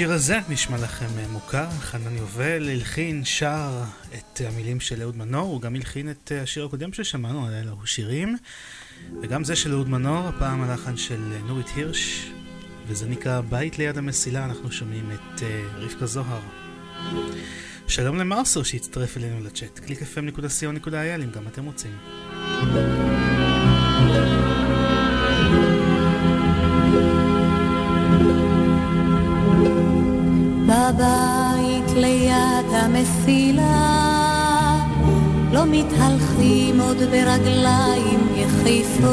השיר הזה נשמע לכם אה, מוכר, חנן יובל הלחין, שר את המילים של אהוד מנור, הוא גם הלחין את אה, השיר הקודם ששמענו, הלילה הוא שירים, וגם זה של אהוד מנור, הפעם הלחן של אה, נורית הירש, וזה נקרא בית ליד המסילה, אנחנו שומעים את אה, רבקה זוהר. שלום למרסו שהצטרף אלינו לצ'אט, www.clickfm.co.il אם גם אתם רוצים. בבית ליד המסילה, לא מתהלכים עוד ברגליים יחיפות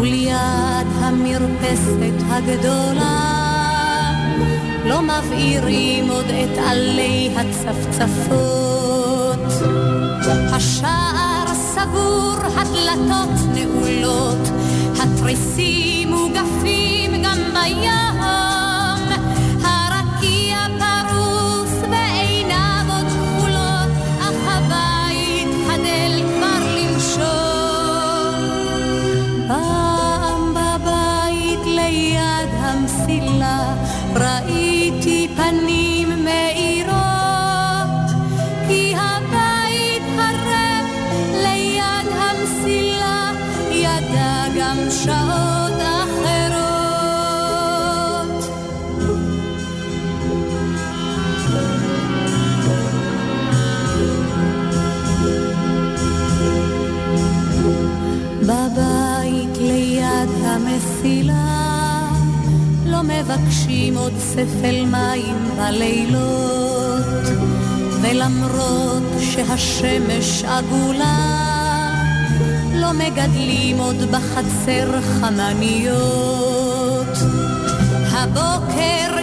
וליד המרפסת הגדולה, לא מבעירים עוד את עלי הצפצפות. השער סגור, הדלתות נעולות, התריסים מוגפים גם ביער נשים עוד ספל מים בלילות, ולמרות שהשמש עגולה, לא מגדלים עוד בחצר חמניות. הבוקר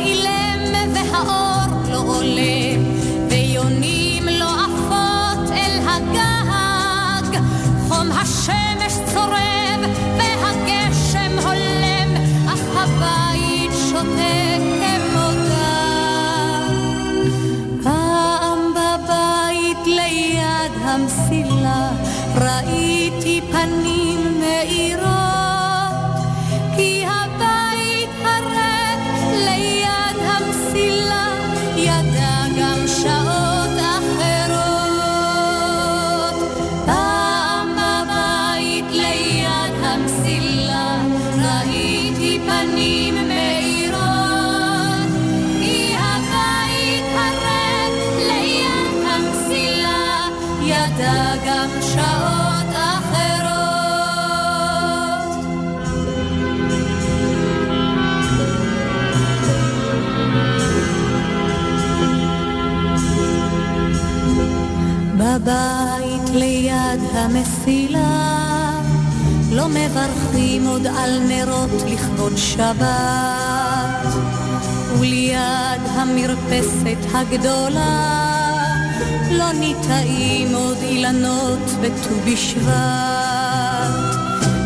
raiti המסילה, לא מברכים עוד על נרות לכבוד שבת. וליד המרפסת הגדולה, לא ניטעים עוד אילנות בט"ו בשבט.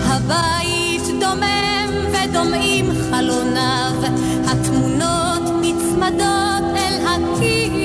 הבית דומם ודומעים חלוניו, התמונות נצמדות אל הקיר.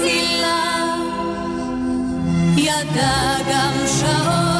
מצילה, ידע גם שעות.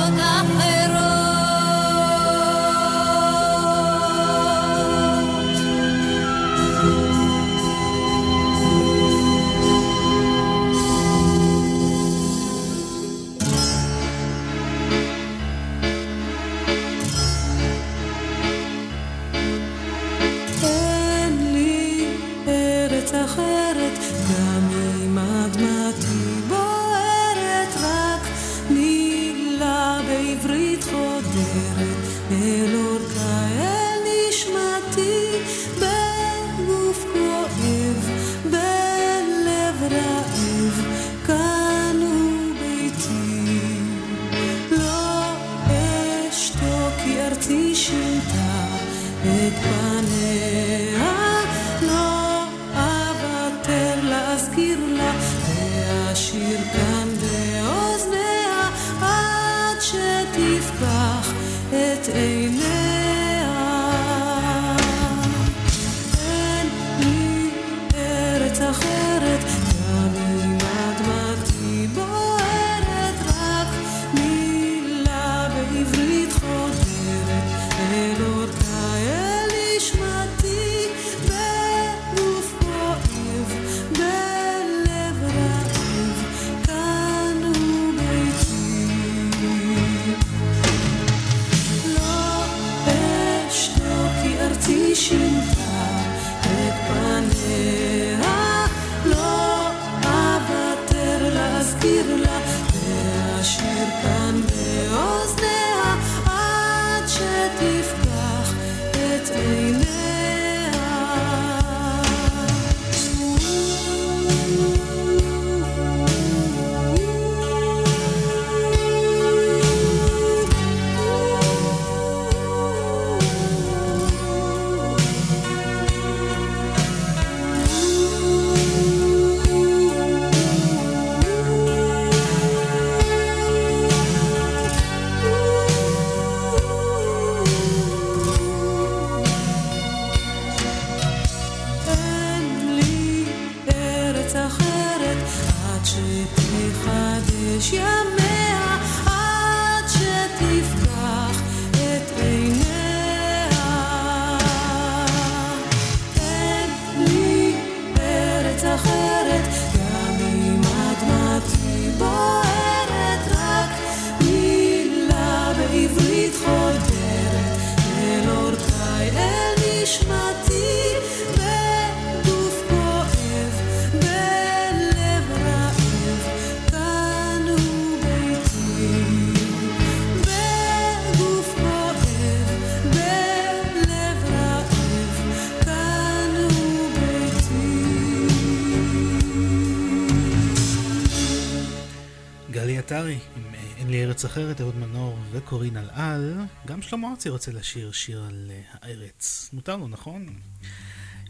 ולי אחרת, אהוד מנור וקורין אלעל. גם שלמה ארצי רוצה לשיר שיר על uh, הארץ. מותר לו, נכון?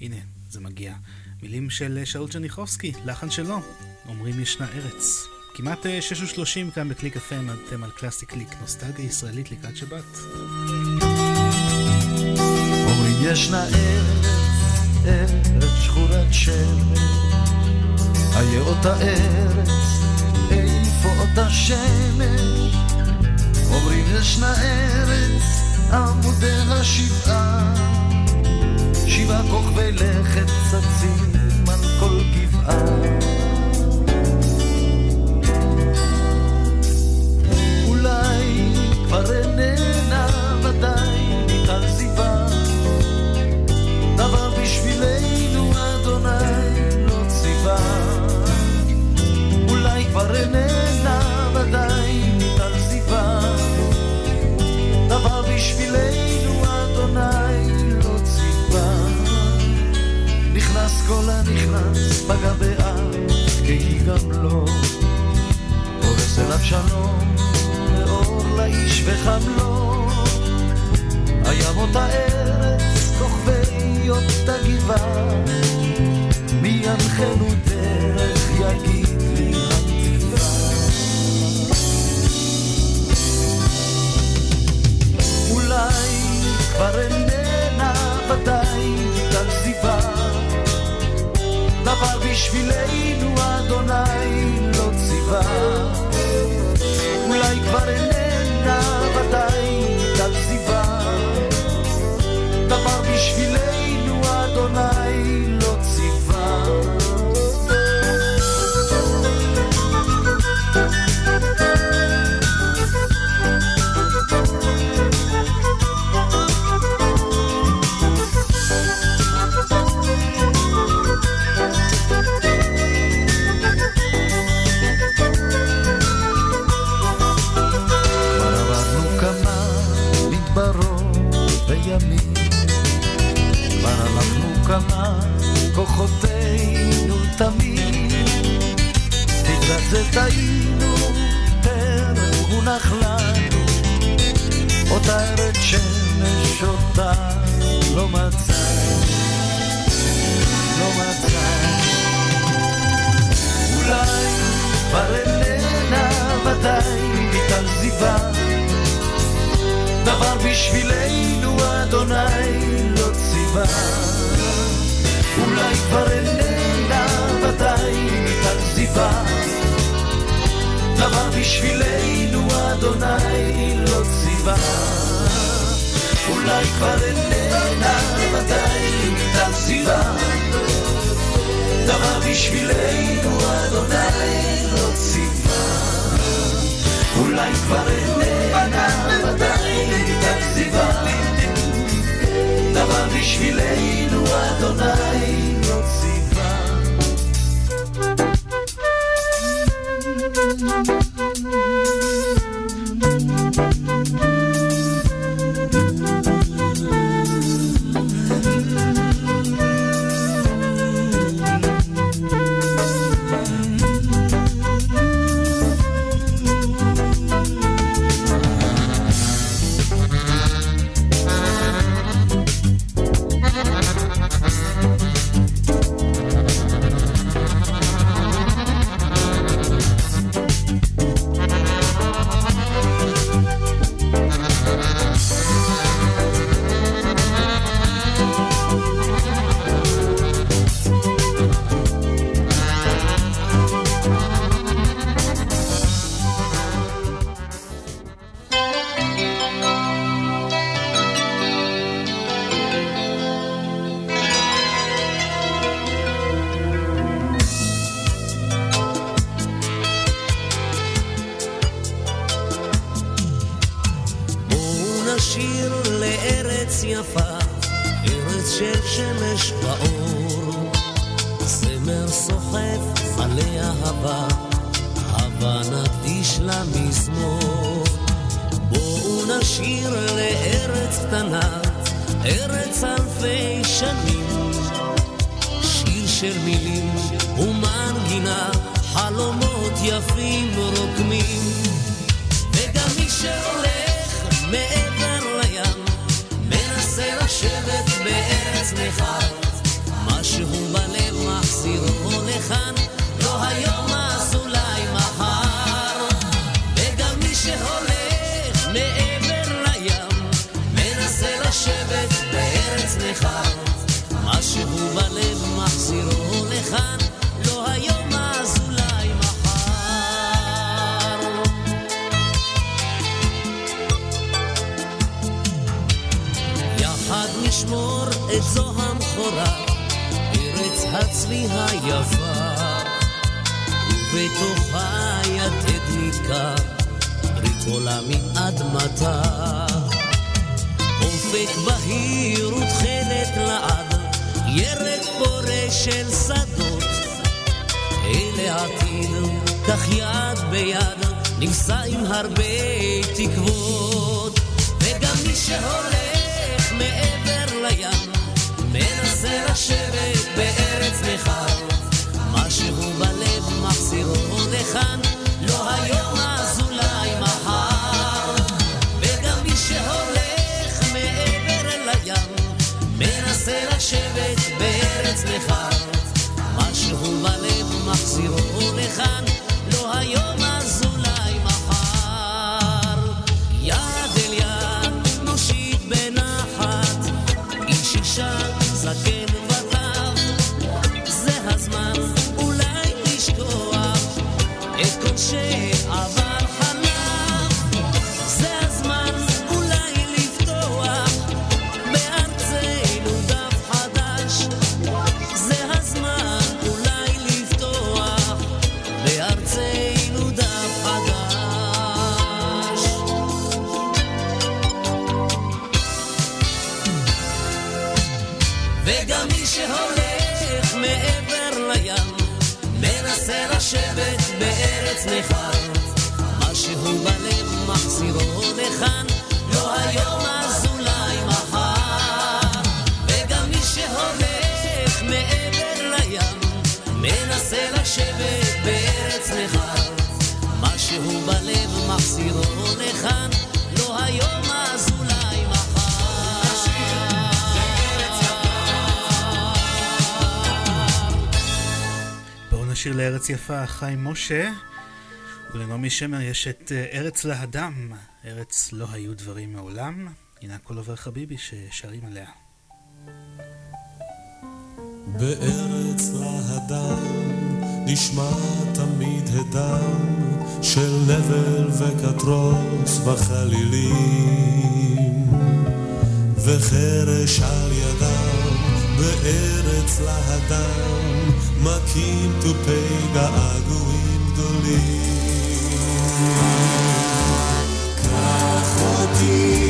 הנה, זה מגיע. מילים של שאול ג'ניחובסקי, לחן שלו. אומרים ישנה ארץ. כמעט 6 ו כאן בקליק FM, אתם על קלאסי קליק, נוסטלגיה ישראלית לקראת שבת. אומרים ישנה ארץ, ארץ ארץ, איפה אותה שמש? אומרים ישנה ארץ, עמודי השבעה, שבעה כוכבי לכת צצים על כל גבעה. אולי כבר איננה פגע באב, כי היא גם לא. פורס אליו שלום, ואור לאיש וחם לו. הים אותה ארץ, כוכבי אותה גבעה, מי ינחנו דרך יגיד לי הנתיבה. אולי כבר איננה ודאי דבר בשבילנו אדוני לא ציווה. אולי כבר איננה ודאי טל זיווה, דבר בשבילנו ארץ יפה, חיים משה, ולנעמי שמר יש את אה, ארץ להדם, ארץ לא היו דברים מעולם, הנה הכל עובר חביבי ששרים עליה. בארץ להדם נשמע תמיד הדם של נבל וקטרוס וחלילים. וחרש על ידם בארץ להדם מכים תופי געגועים גדולים. קח אותי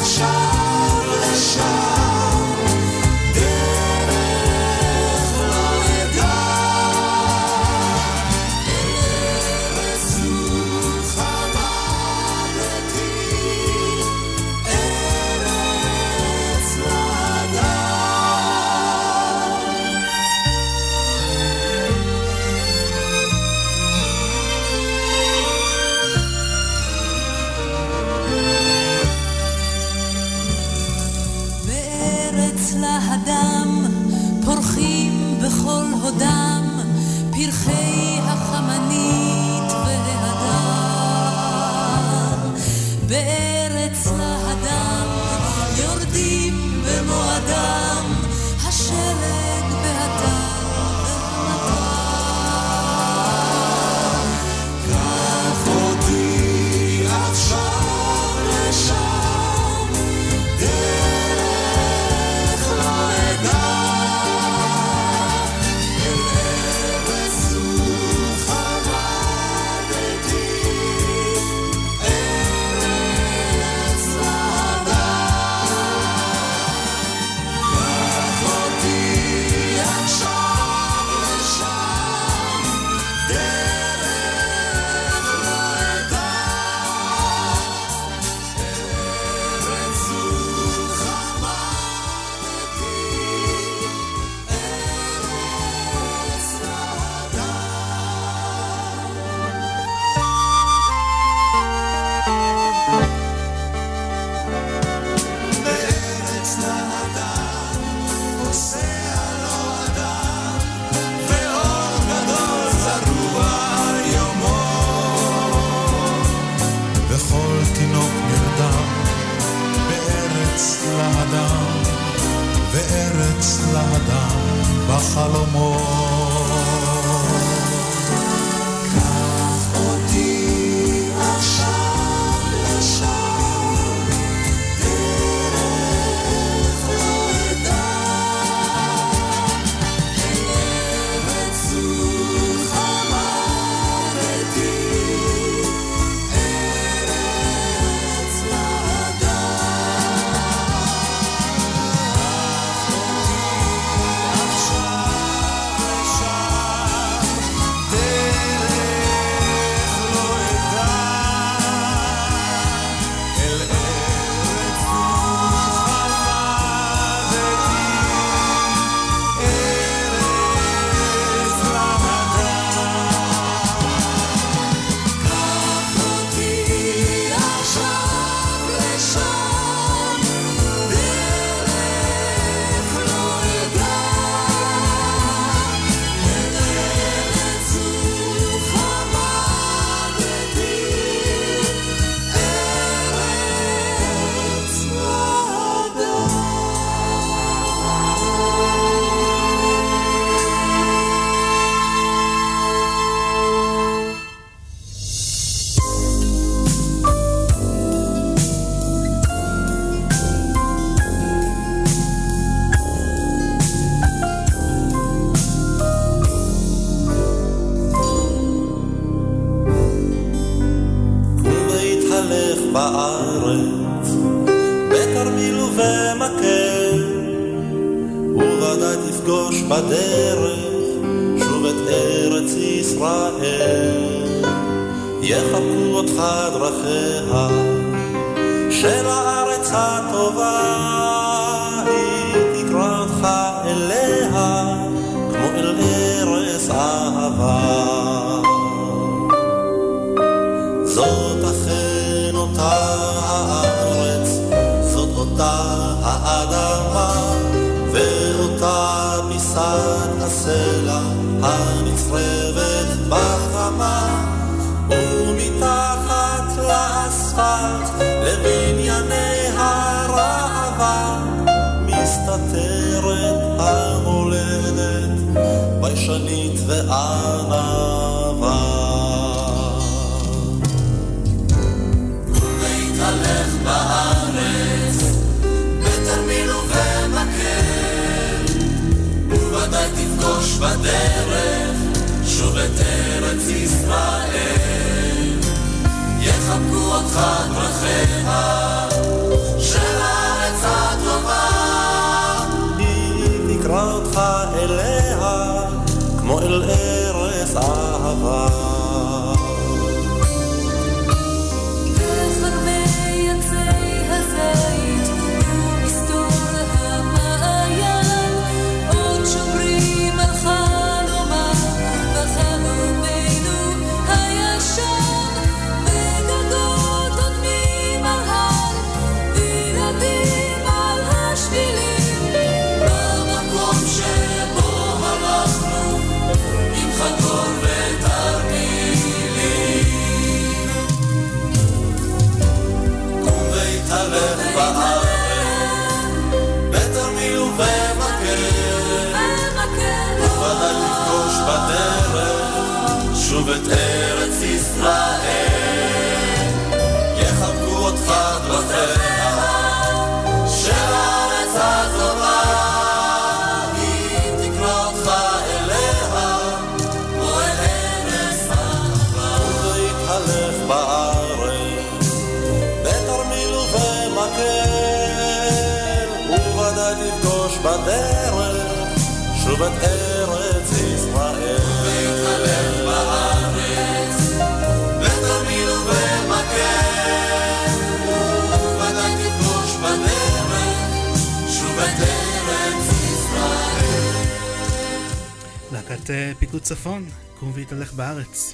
עכשיו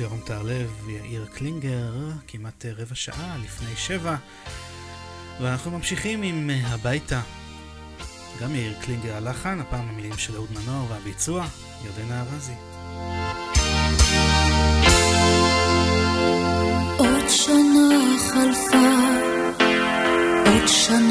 פרץ, יורם טהרלב, יאיר קלינגר, כמעט רבע שעה לפני שבע. ואנחנו ממשיכים עם הביתה. גם יאיר קלינגר הלחן, הפעם המילים של אהוד מנור והביצוע, ירדנה ארזי. עוד שנה חלפה, עוד שנה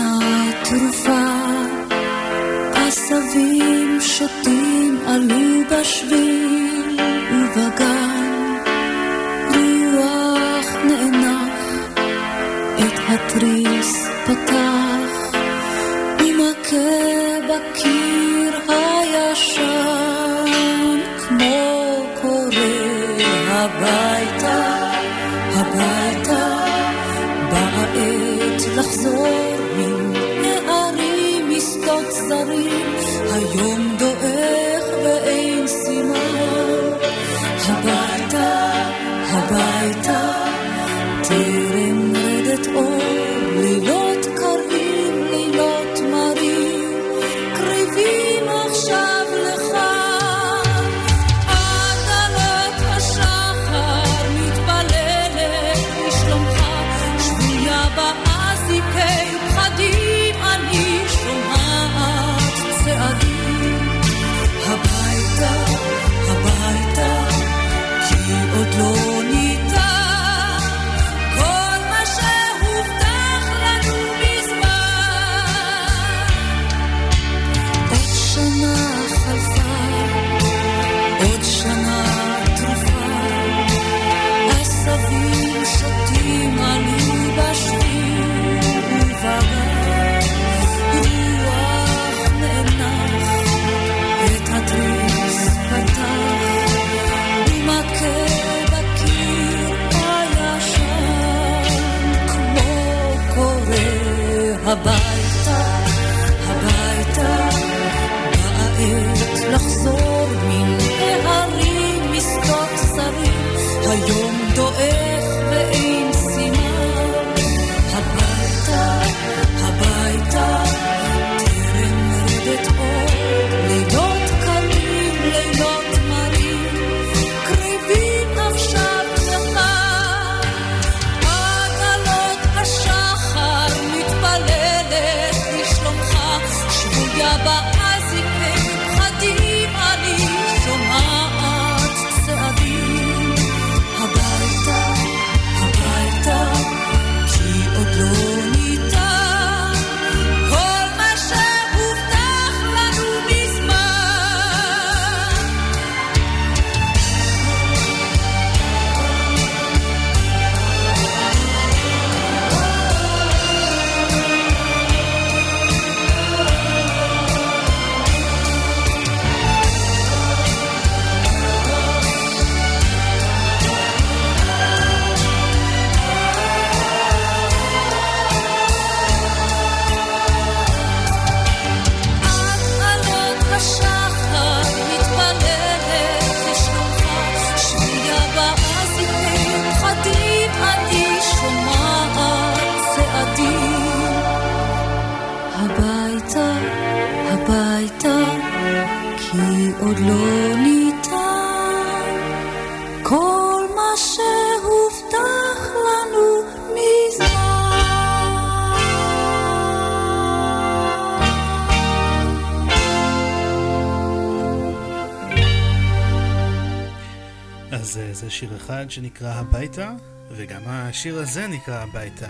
אז אה, זה שיר אחד שנקרא הביתה, וגם השיר הזה נקרא הביתה.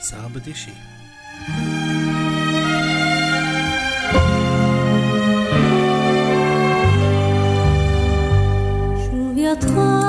שרה בדישי. שוב ידך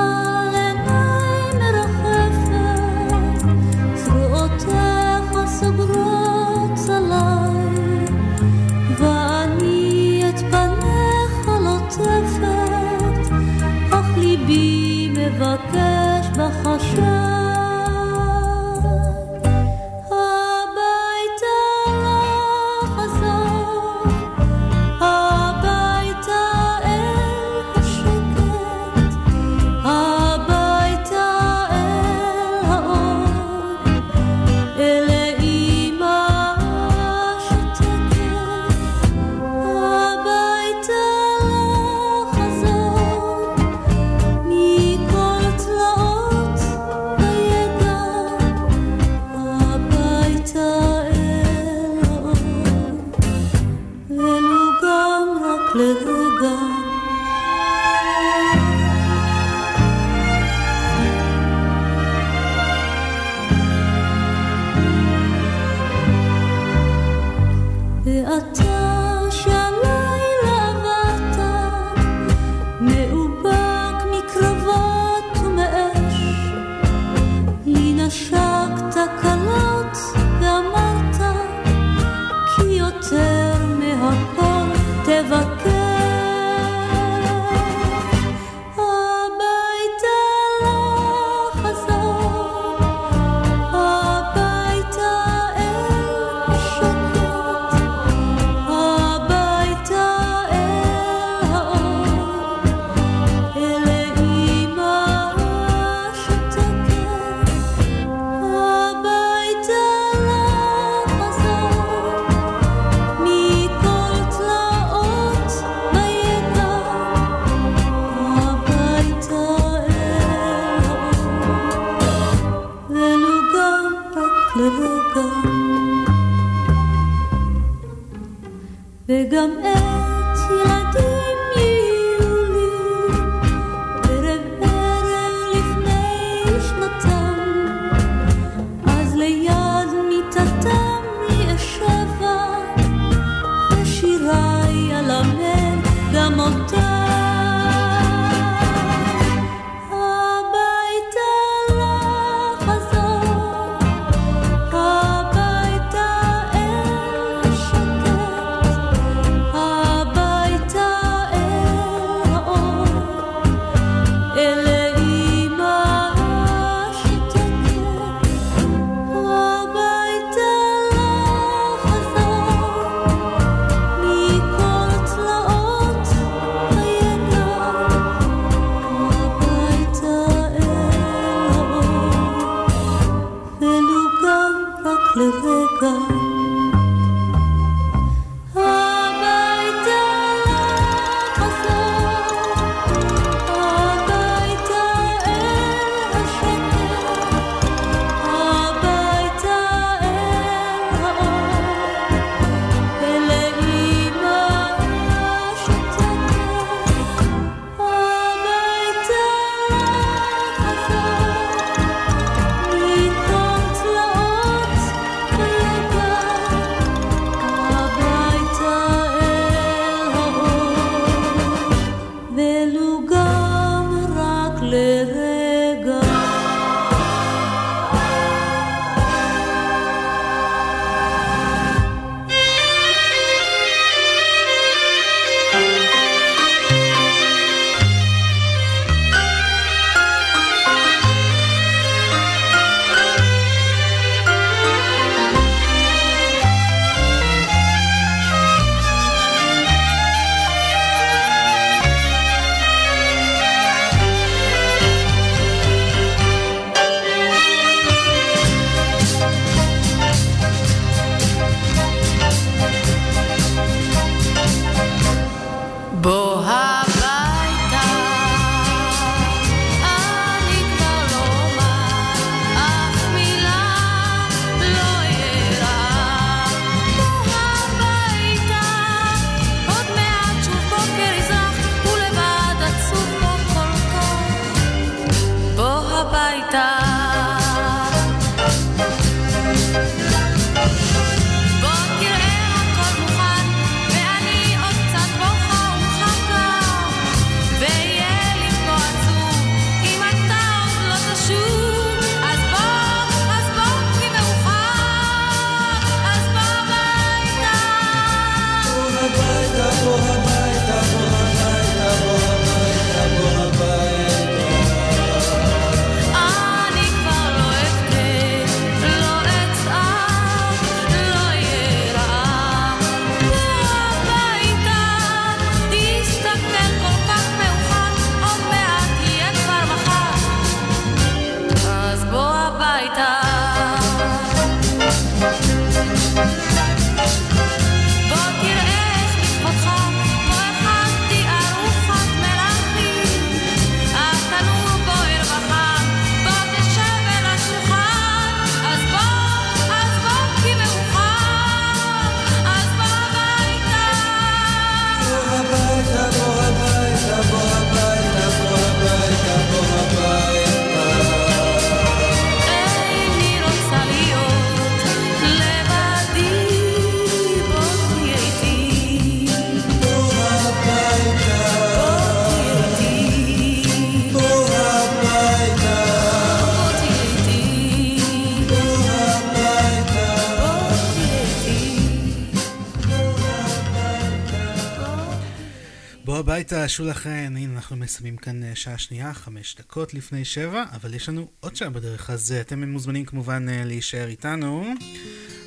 תתביישו לכן, הנה אנחנו מסיימים כאן אה, שעה שנייה, חמש דקות לפני שבע, אבל יש לנו עוד שעה בדרך, אז אה, אתם מוזמנים כמובן אה, להישאר איתנו.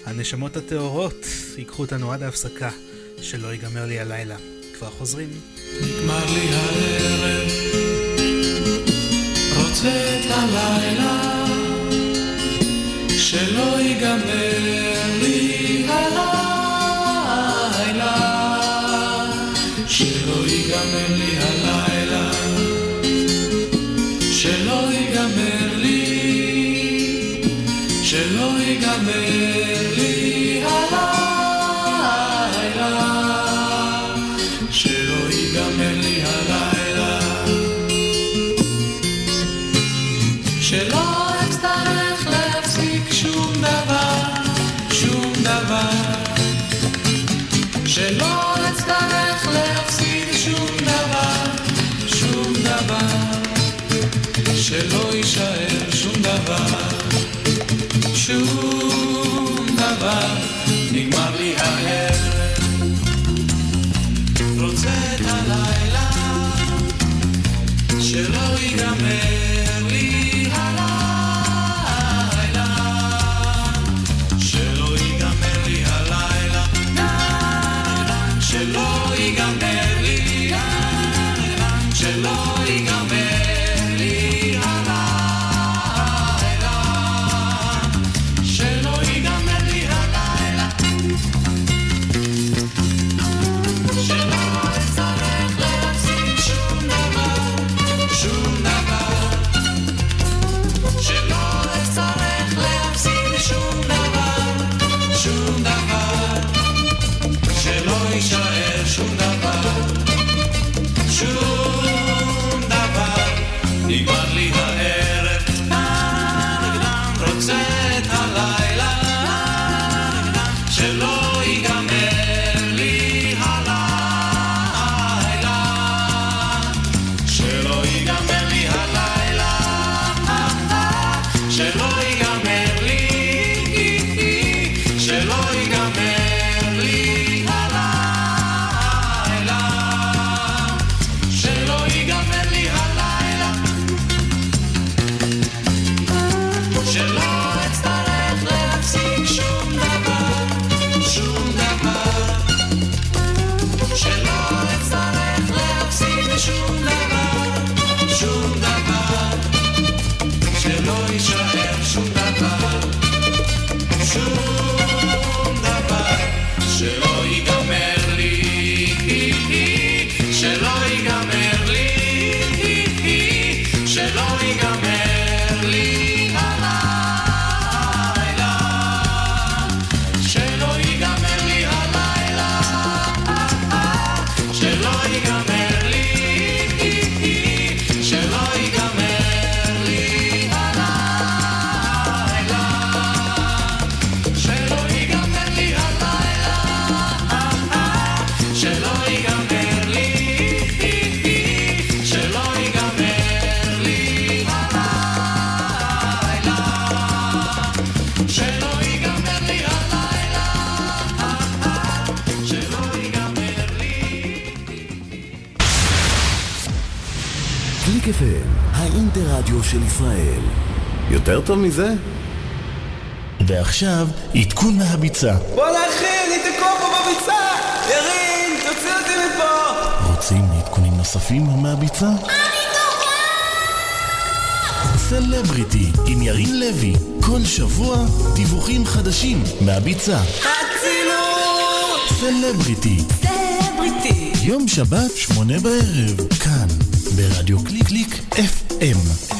הנשמות הטהורות ייקחו אותנו עד ההפסקה, שלא ייגמר לי הלילה. כבר חוזרים. נגמר לי הערב, רוצה את הלילה, שלא ייגמר לי הלילה. שלא ייגמר לי הלילה, שלא ייגמר לי, שלא ייגמר של ישראל. יותר טוב מזה? ועכשיו, עדכון מהביצה. בוא נכין, היא תקוע פה בביצה! ירין, תוציא אותי מפה! רוצים עדכונים נוספים מהביצה? סלבריטי עם ירין לוי, כל שבוע דיווחים חדשים מהביצה. אצילות! סלבריטי. סלבריטי. יום שבת, שמונה בערב, כאן, ברדיו קליק קליק FM. FM.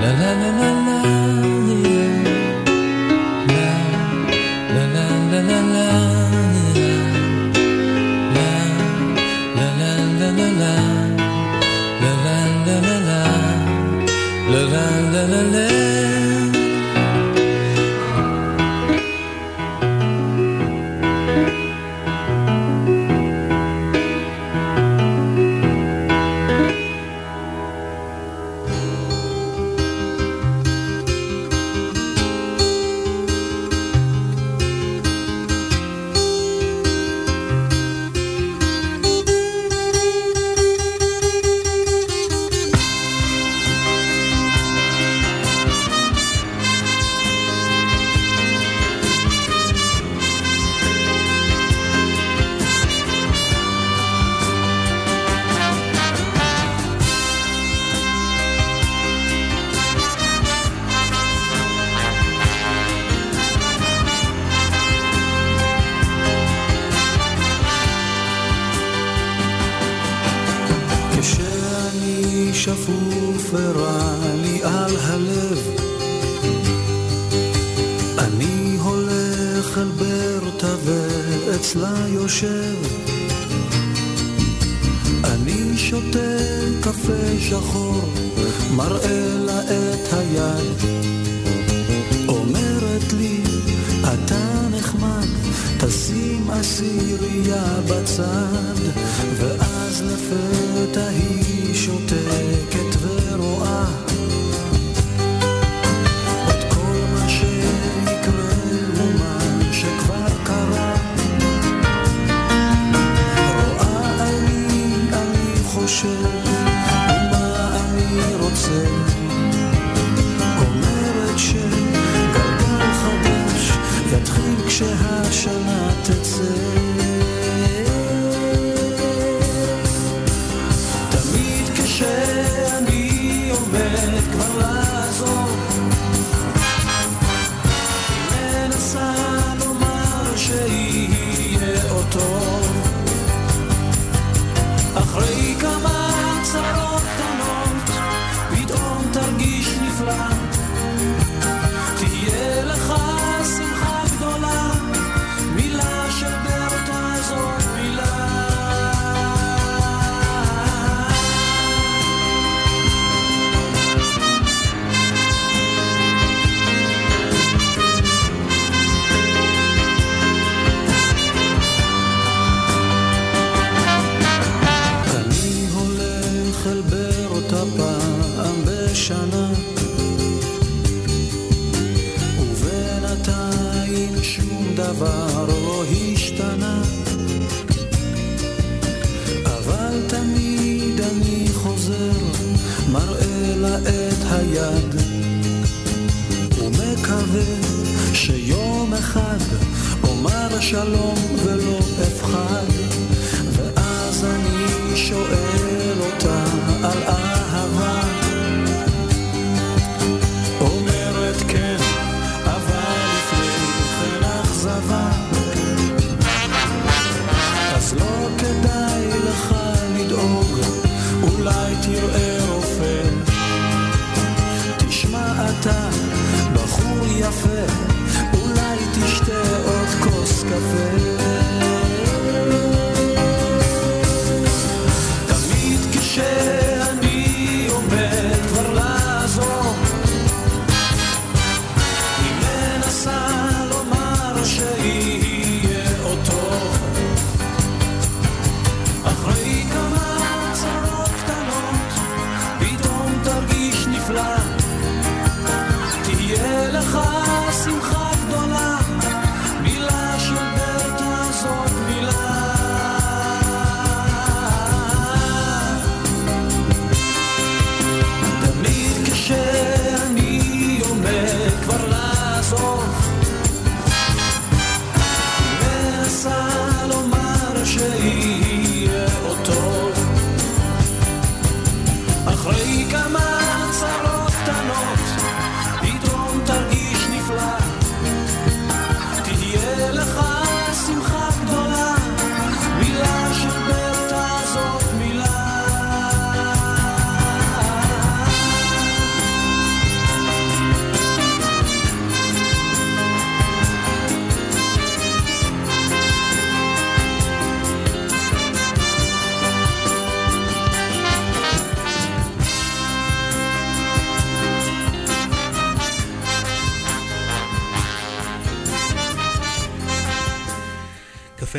לה, לה, לה, לה, לה.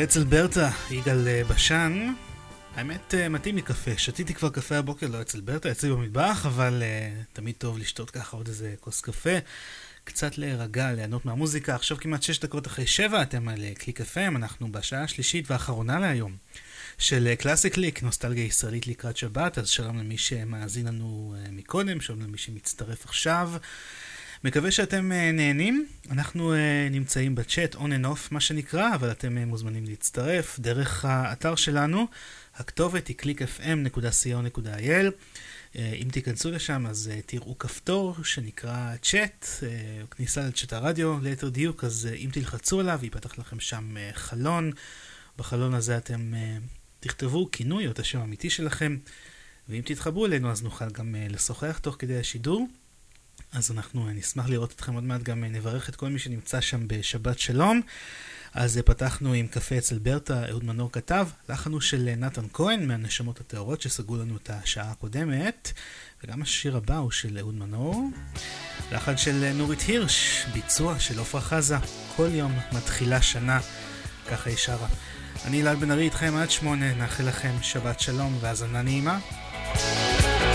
אצל ברטה, יגאל אה, בשן. האמת, אה, מתאים לי קפה. שתיתי כבר קפה הבוקר, לא אצל ברטה, אצלי במטבח, אבל אה, תמיד טוב לשתות ככה עוד איזה כוס קפה. קצת להירגע, ליהנות מהמוזיקה. עכשיו כמעט 6 דקות אחרי 7, אתם על קליק FM, אנחנו בשעה השלישית והאחרונה להיום. של קלאסי קליק, נוסטלגיה ישראלית לקראת שבת, אז שלום למי שמאזין לנו מקודם, שלום למי שמצטרף עכשיו. מקווה שאתם אה, נהנים, אנחנו אה, נמצאים בצ'אט on and off מה שנקרא, אבל אתם uh, מוזמנים להצטרף דרך האתר שלנו, הכתובת היא clickfm.co.il. אם תיכנסו לשם אז תראו כפתור שנקרא צ'אט, כניסה לצ'אט הרדיו ליתר דיוק, אז אם תלחצו עליו ייפתח לכם שם חלון, בחלון הזה אתם תכתבו כינוי או את השם האמיתי שלכם, ואם תתחברו אלינו אז נוכל גם לשוחח תוך כדי השידור. אז אנחנו נשמח לראות אתכם עוד מעט, גם נברך את כל מי שנמצא שם בשבת שלום. אז אה, פתחנו עם קפה אצל ברטה, אהוד מנור כתב, לחנו של אה, נתן כהן מהנשמות הטהורות שסגרו לנו את השעה הקודמת, וגם השיר הבא הוא של אהוד מנור, לחן של אה, נורית הירש, ביצוע של עפרה חזה, כל יום מתחילה שנה, ככה היא שרה. אני אלעד בן ארי איתכם עד שמונה, נאחל לכם שבת שלום והאזנה נעימה. Thank you.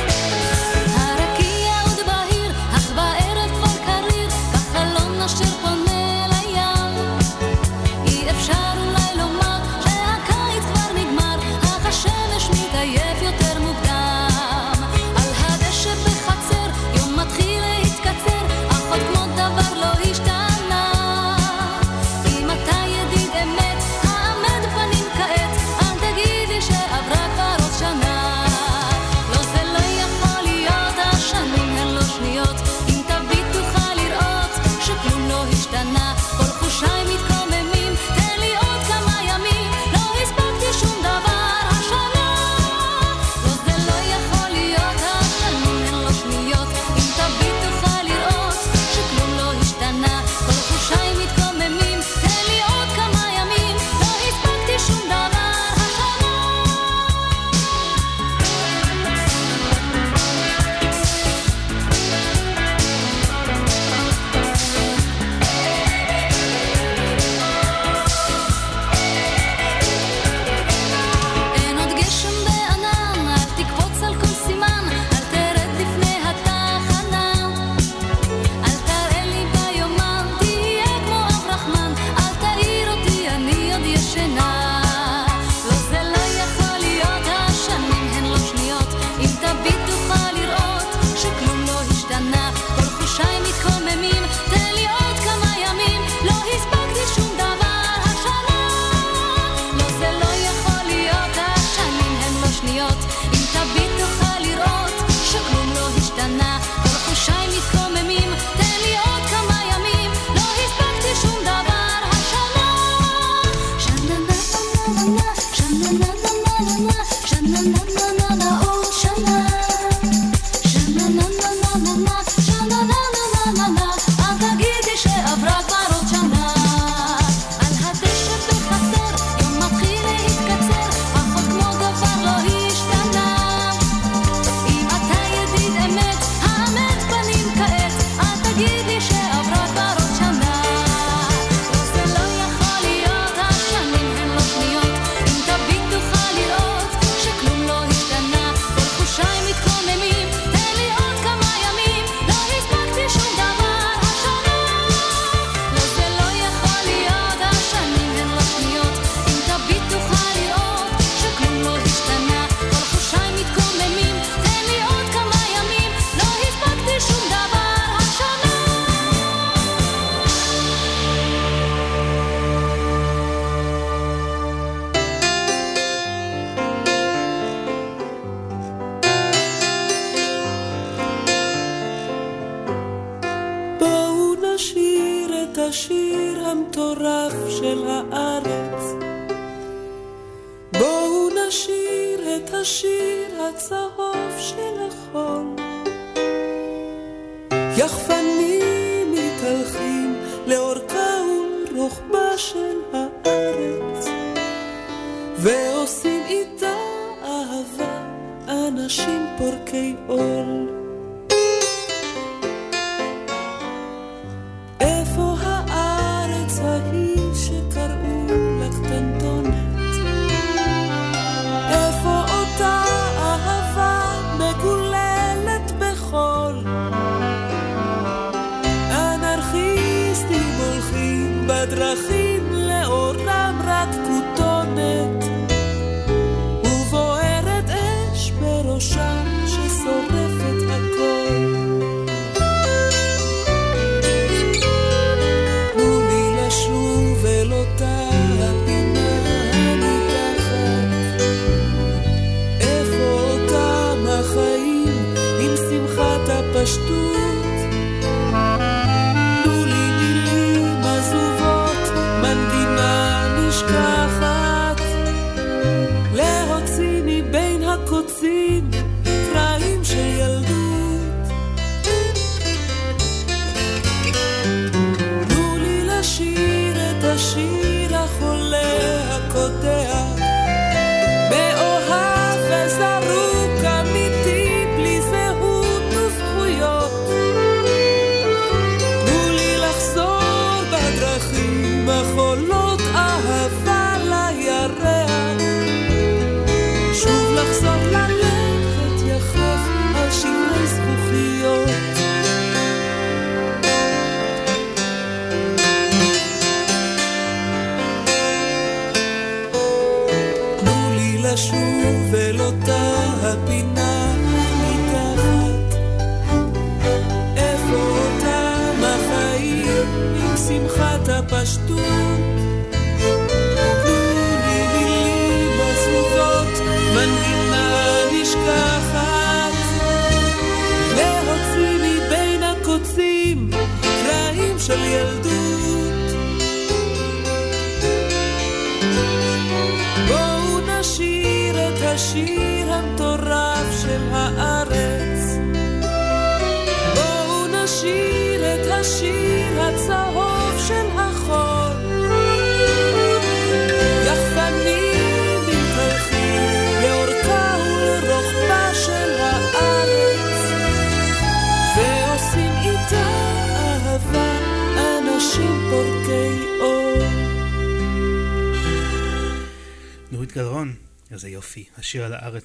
הצהוב של החום. יחפנים מתהלכים לאורכה ולרוחבה של הארץ, ועושים איתה אהבה אנשים פורקי אור.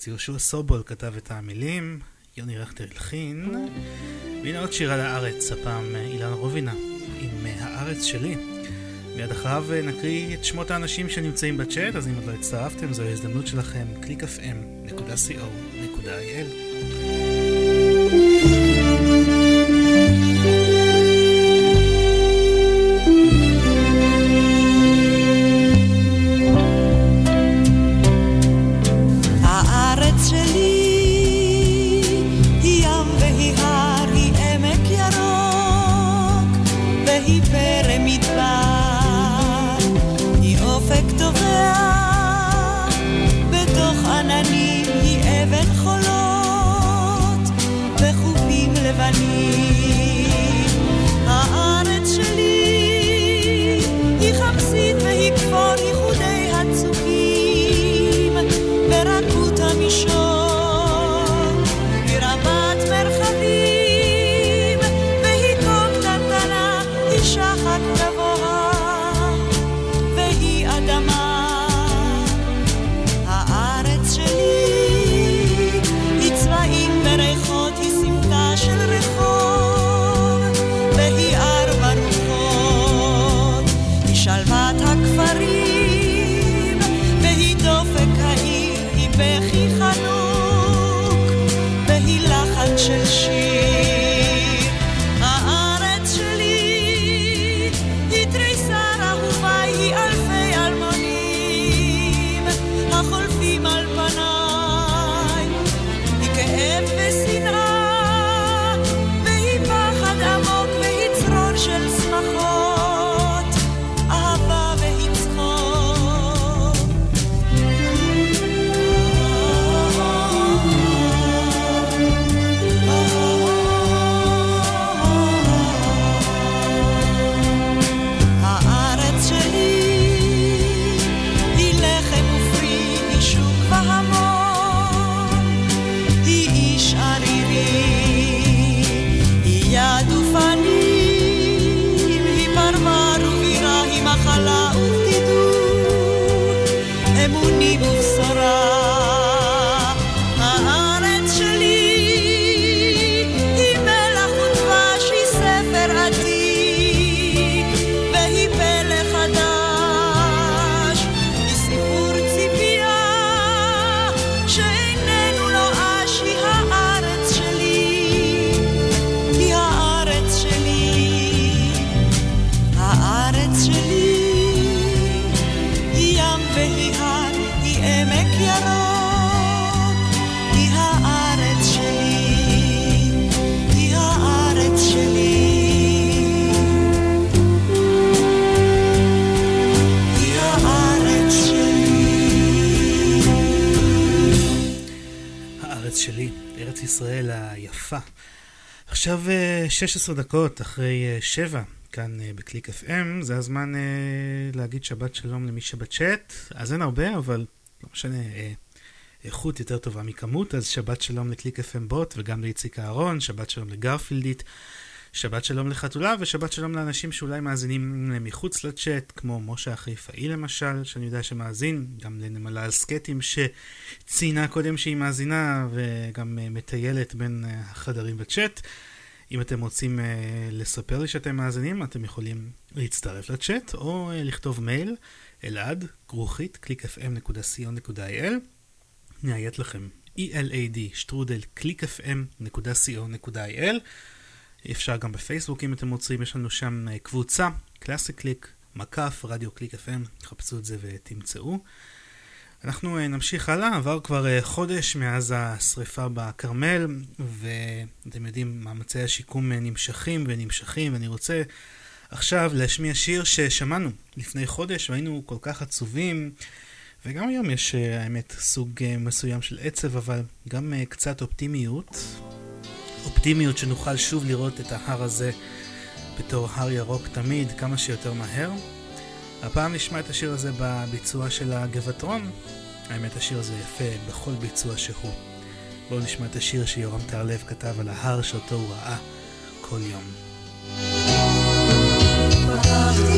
הארץ, יהושע סובול כתב את המילים, יוני רכטר הלחין, והנה עוד שיר על הארץ, הפעם אה, אילן רובינה, עם אה, הארץ שלי. מיד אחריו אה, נקריא את שמות האנשים שנמצאים בצ'אט, אז אם עוד לא הצטרפתם, זו ההזדמנות שלכם, www.clickfm.co.il. עכשיו אה, 16 דקות אחרי אה, 7, כאן אה, בקליק FM, זה הזמן להגיד שבת שלום למי שבצ'אט, אז אין הרבה, אבל לא משנה, איכות יותר טובה מכמות, אז שבת שלום לקליק FM בוט וגם לאיציק אהרון, שבת שלום לגרפילדית, שבת שלום לחתולה ושבת שלום לאנשים שאולי מאזינים מחוץ לצ'אט, כמו משה החיפאי למשל, שאני יודע שמאזין, גם לנמלה הסקטים שציינה קודם שהיא מאזינה וגם מטיילת בין החדרים בצ'אט. אם אתם רוצים אה, לספר לי שאתם מאזינים, אתם יכולים להצטרף לצ'אט או אה, לכתוב מייל אלעד, כרוכית, clickfm.co.il. נאיית לכם E-L-A-D, שטרודל, clickfm.co.il. אפשר גם בפייסבוק אם אתם רוצים, יש לנו שם אה, קבוצה, קלאסי קליק, מקף, רדיו קליק FM, תחפשו את זה ותמצאו. אנחנו אה, נמשיך הלאה, עבר כבר אה, חודש מאז השריפה בכרמל, ואתם יודעים, מאמצי השיקום נמשכים ונמשכים, ואני רוצה עכשיו להשמיע שיר ששמענו לפני חודש והיינו כל כך עצובים. וגם היום יש, האמת, סוג מסוים של עצב, אבל גם קצת אופטימיות. אופטימיות שנוכל שוב לראות את ההר הזה בתור הר ירוק תמיד, כמה שיותר מהר. הפעם נשמע את השיר הזה בביצוע של הגבעתרון. האמת, השיר הזה יפה בכל ביצוע שהוא. בואו נשמע את השיר שיורם טהרלב כתב על ההר שאותו הוא ראה כל יום. פתחתי את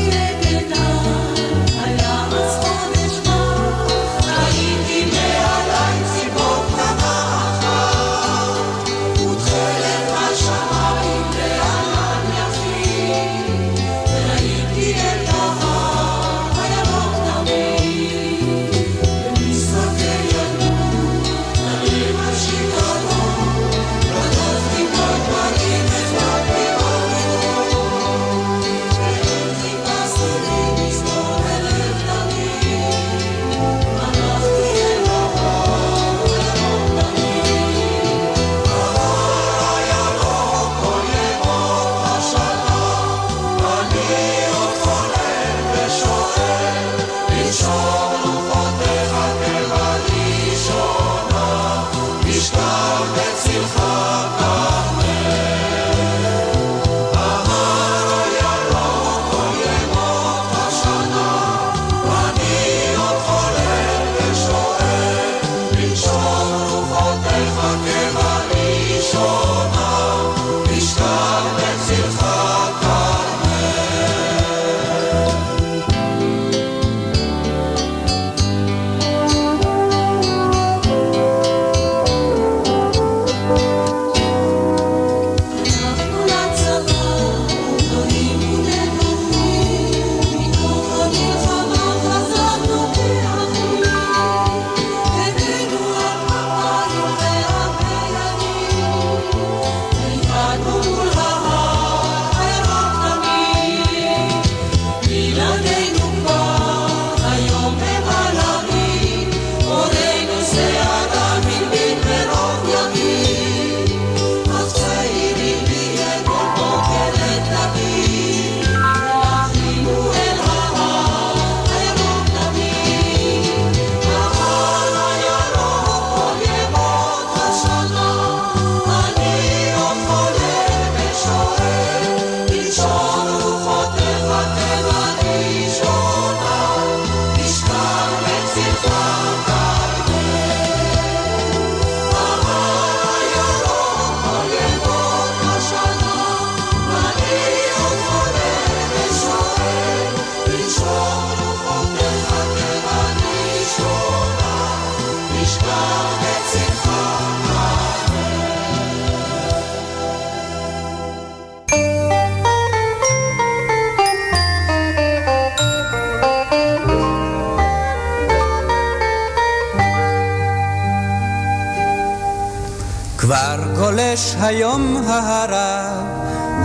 היום ההרה,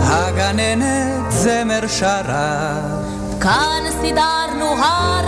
הגננת זמר שרה. כאן סידרנו הרכבת,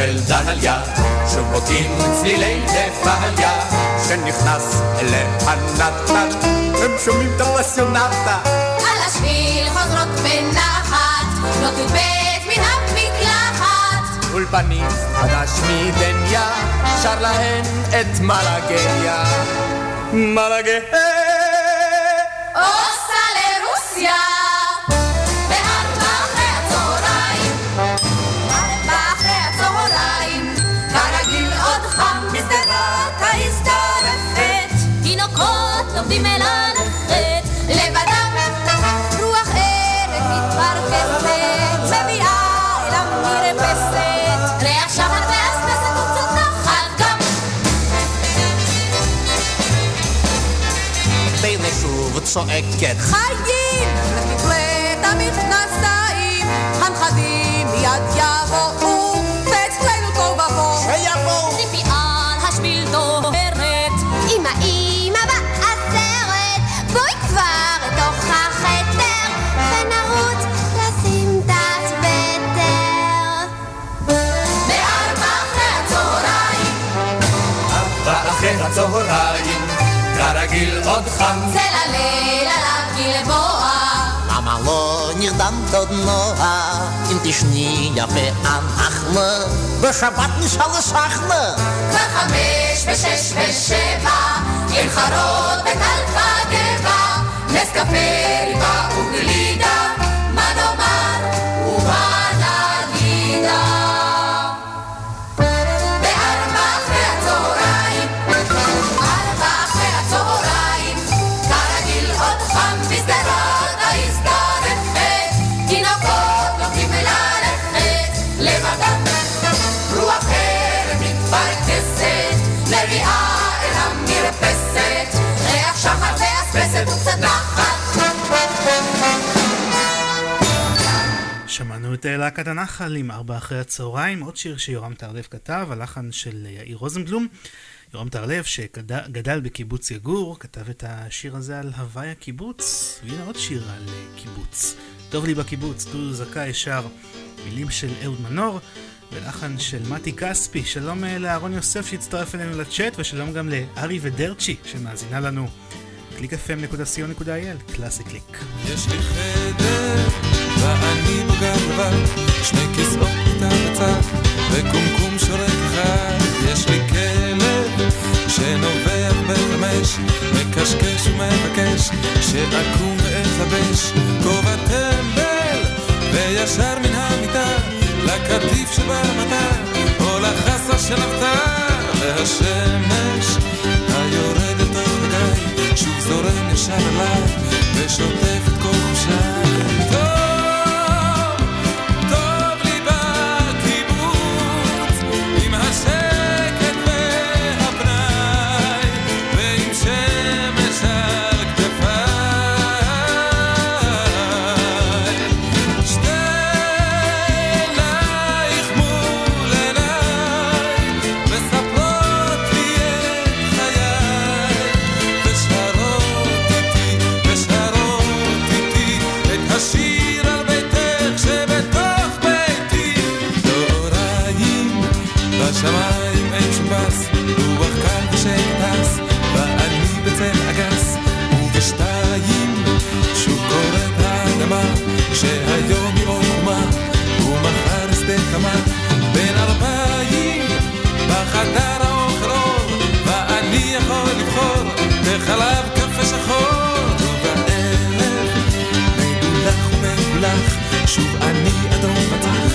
של דהליה, בוטים צלילי דפליה, שנכנס אליה הם שומעים את הפסיונטה. על השביל חוזרות בנחת, נוטות בית מן המקלחת. אולפנים חדש מדניה, שר להן את מלאגיה. מלאגיה צועקת חיים! לפתחת המכנסיים, הנכדים מיד יבואו, ואצלנו תוהו ובוהו. שיבואו! ציפי על השביל דוהרת, אמא אמא בעשרת, בואי כבר לתוך החדר, ונרוץ לשים תת בטר. בארבע אחרי הצהריים, ואחרי הצהריים, כרגיל עוד חם. צל נרדמת עוד נועה? אם תשני יפה אנחנו בשבת נשאל לשחנה וחמש ושש ושבע, עם חרות בטלפה גבע, נס קפה ריבה וגלידה, שמענו את אה, להקת הנחל עם ארבע אחרי הצהריים, עוד שיר שיורם טהרלב כתב, הלחן של אה, יאיר רוזנבלום. יורם טהרלב שגדל בקיבוץ יגור, כתב את השיר הזה על הוואי הקיבוץ, והנה עוד שיר על אה, קיבוץ. טוב לי בקיבוץ, דודו זכאי שר, מילים של אהוד מנור, ולחן של מתי כספי. שלום אה, לאהרון יוסף שהצטרף אלינו לצ'אט, ושלום גם לארי ודרצ'י שמאזינה לנו. www.clickfm.co.il, קלאסי קליק. יש לי חדר, ואני לבד, שני כיסאות בצד, וקומקום שורק אחד. יש לי כלב, שנובח בחמש, מקשקש ומבקש, שאקום ואתלבש, כובע טמבל, וישר מן המיטה, לקטיף שבמטה, או לחסה של אבטר, והשמש היורדת תוך הגיא, שוב זורם ישר אליי, ושוטף בחדר האוכל אור, ואני יכול לבחור, בחלב קפה שחור, ובערב מגולח ומגולח, שוב אני אדום פתח,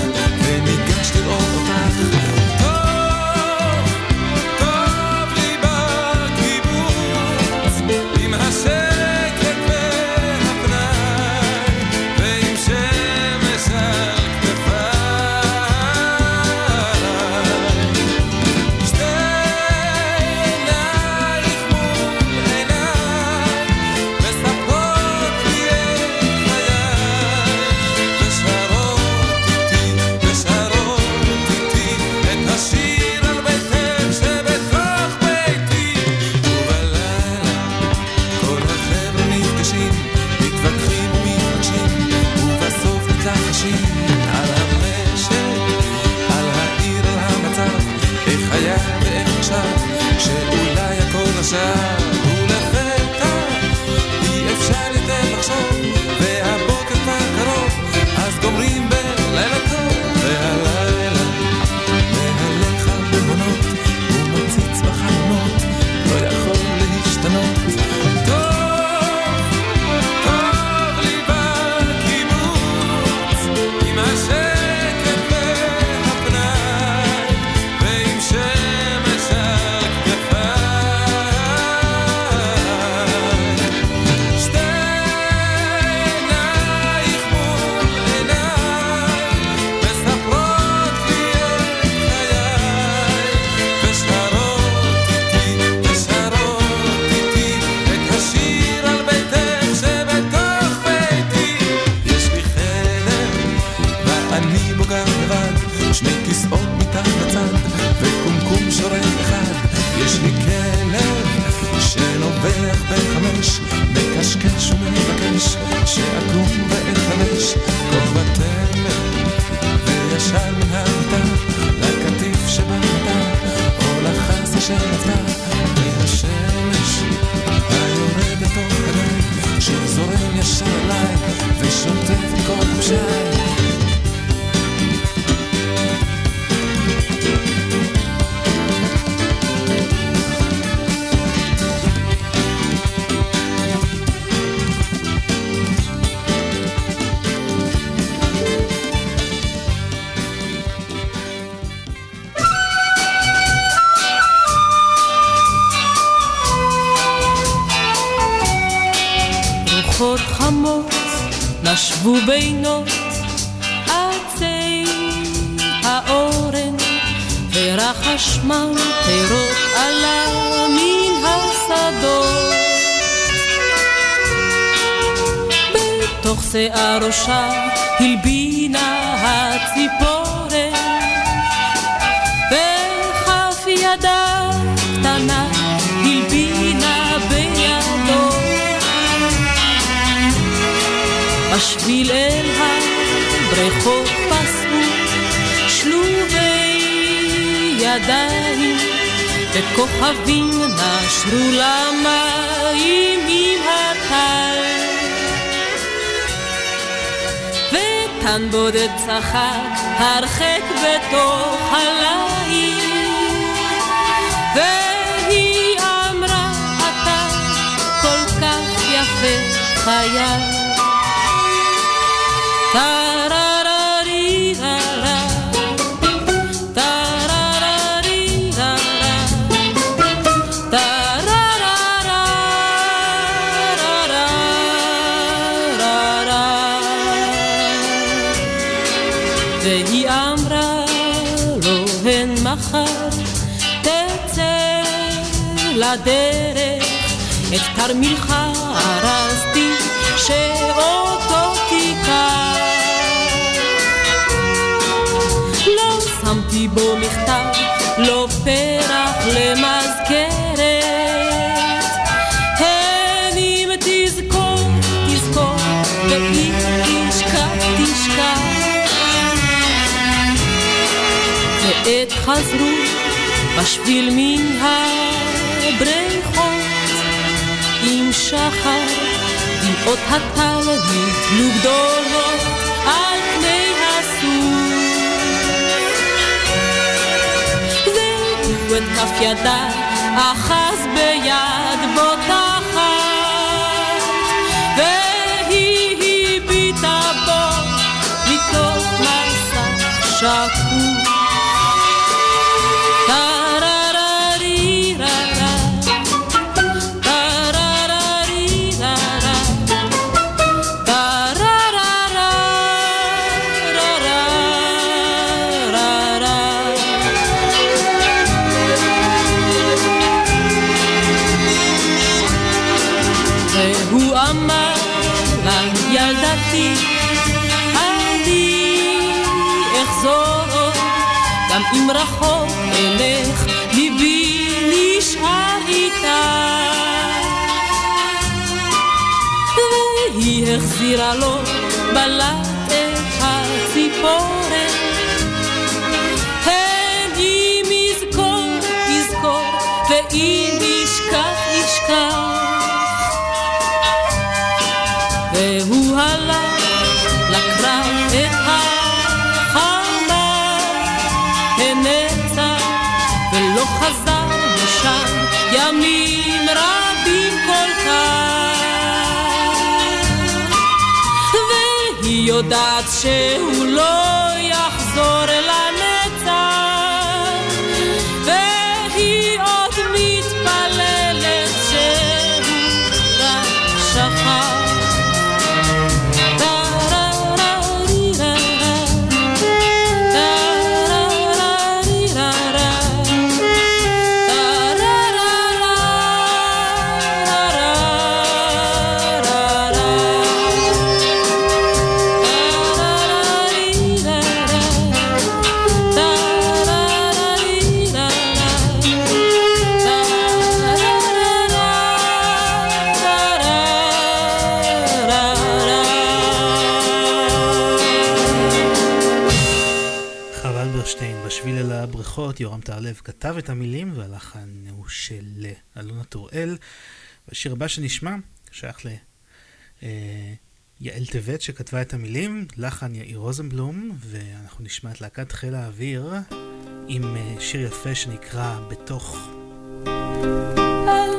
הבחירות, יורם טהרלב כתב את המילים והלחן הוא של אה, אלונה טוראל. והשיר הבא שנשמע שייך ליעל אה, טבת שכתבה את המילים, לחן יאיר רוזנבלום, ואנחנו נשמע את להקת חיל האוויר עם אה, שיר יפה שנקרא בתוך. על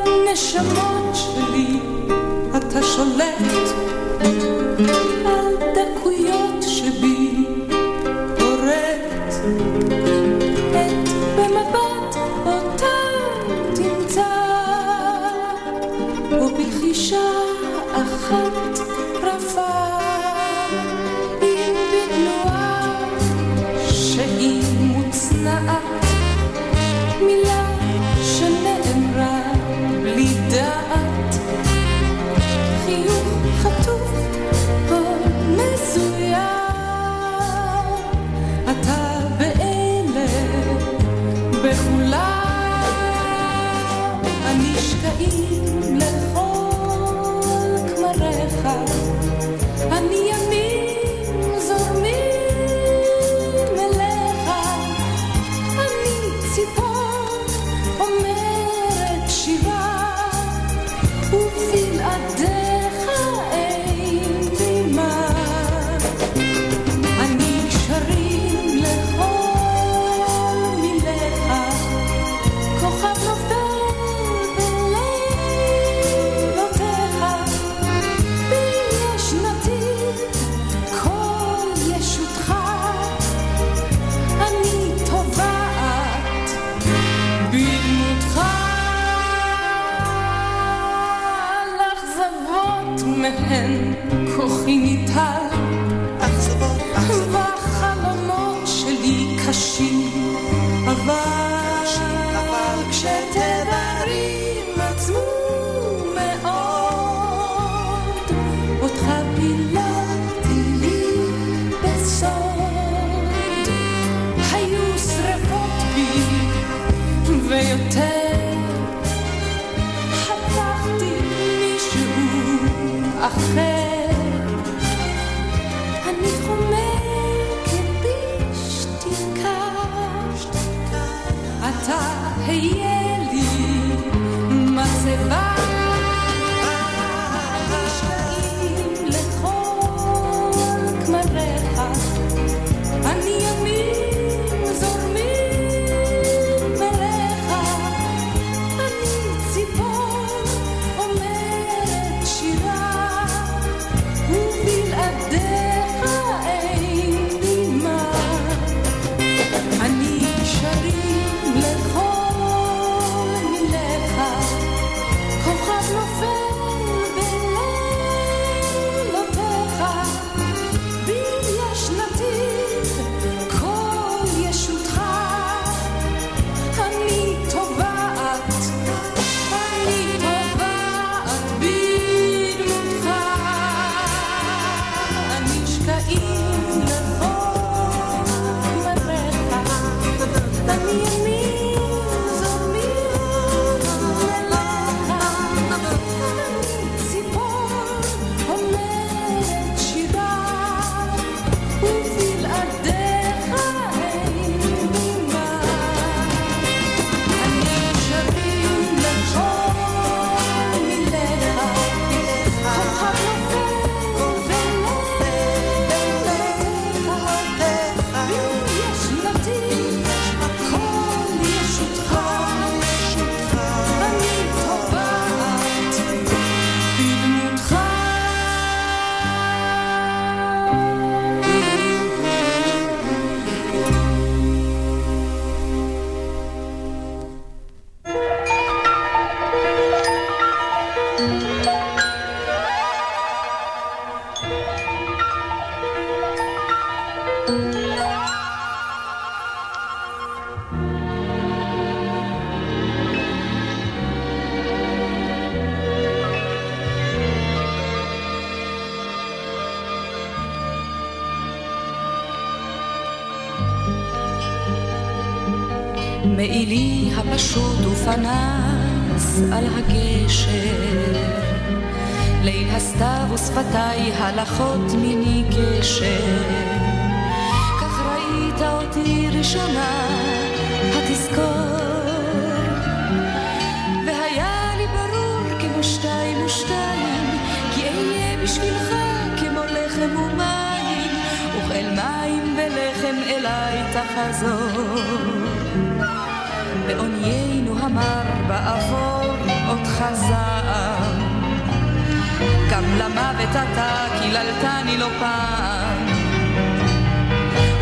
אותני לא פעם,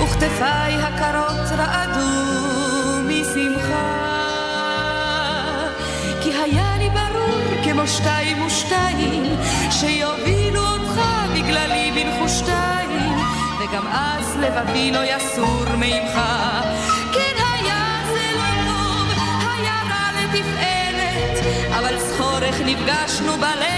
וכתפיי הקרות רעדו משמחה. כי היה לי ברור כמו שתיים ושתיים, שיובילו אותך בגללי בנחושתיים, וגם אז לבבי לא יסור ממך. כן היה זה לא טוב, היה רע לתפארת, אבל זכור איך נפגשנו בלב.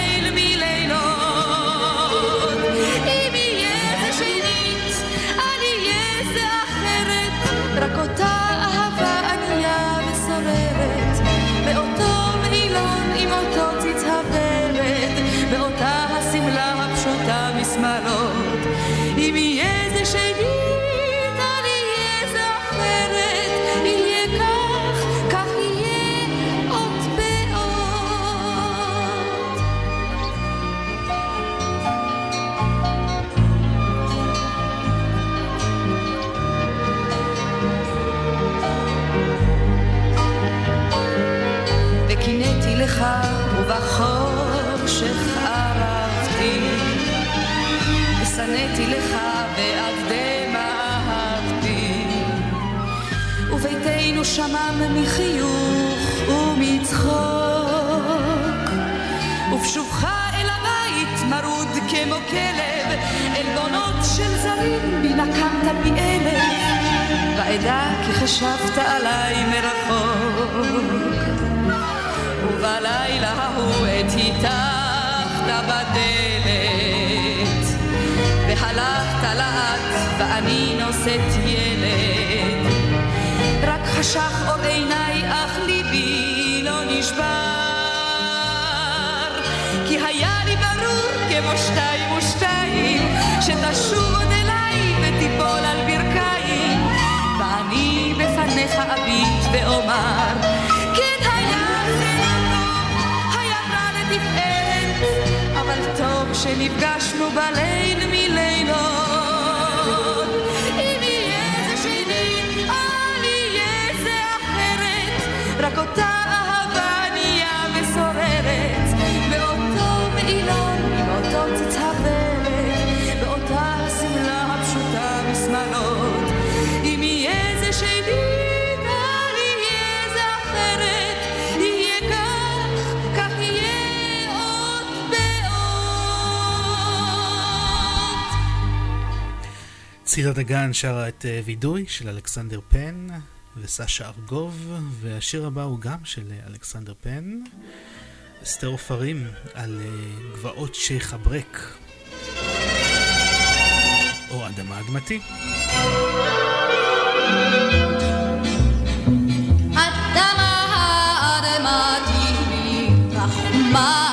שמם מחיוך ומצחוק. ובשובך אל הבית מרוד כמו כלב עלבונות של זרים בי נקמת פי אלף. ואדע כי חשבת עליי מרחוק. ובלילה ההוא עת היטחת בדלת. והלכת לאט ואני נושאת ילד חשך אור עיניי אך ליבי לא נשבר. כי היה לי ברור כמו שתיים ושתיים שתשוב עוד אליי ותיפול על ברכיים. ואני בפניך אביט ואומר כן היה זה טוב היה רע לתפארת אבל טוב שנפגשנו בליל מלילות צילה דגן שרה את אה, וידוי של אלכסנדר פן וסשה ארגוב, והשיר הבא הוא גם של אה, אלכסנדר פן, אסתר עופרים על אה, גבעות שייח' אברק, או אדמה אדמתי. אדמה אדמתי, רחמה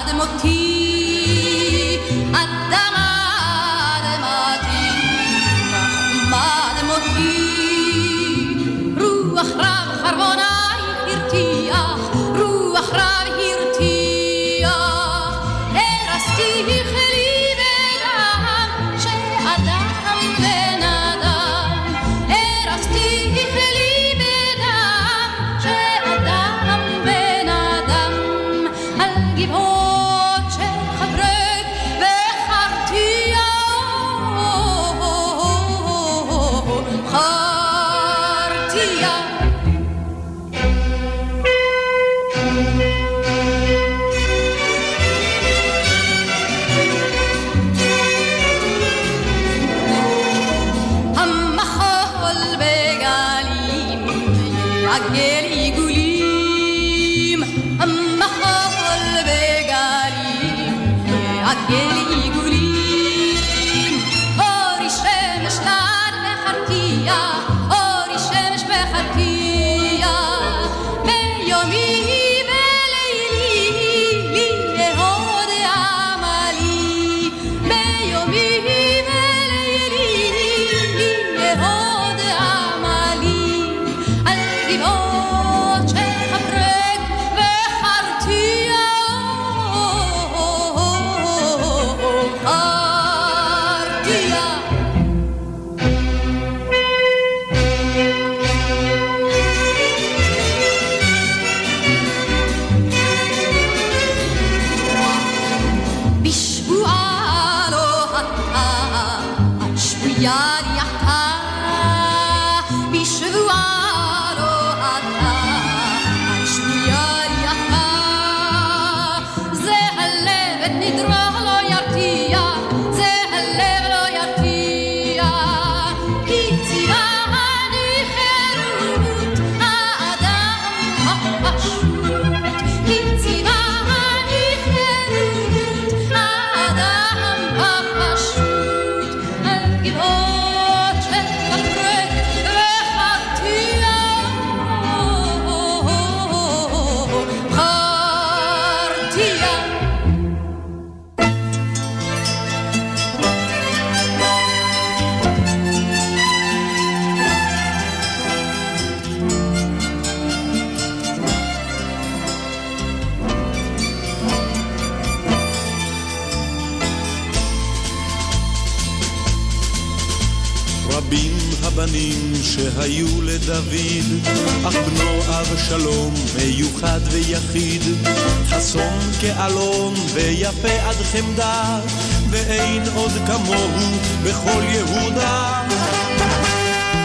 אבשלום מיוחד ויחיד, חסון כאלון ויפה עד חמדה, ואין עוד כמוהו בכל יהודה.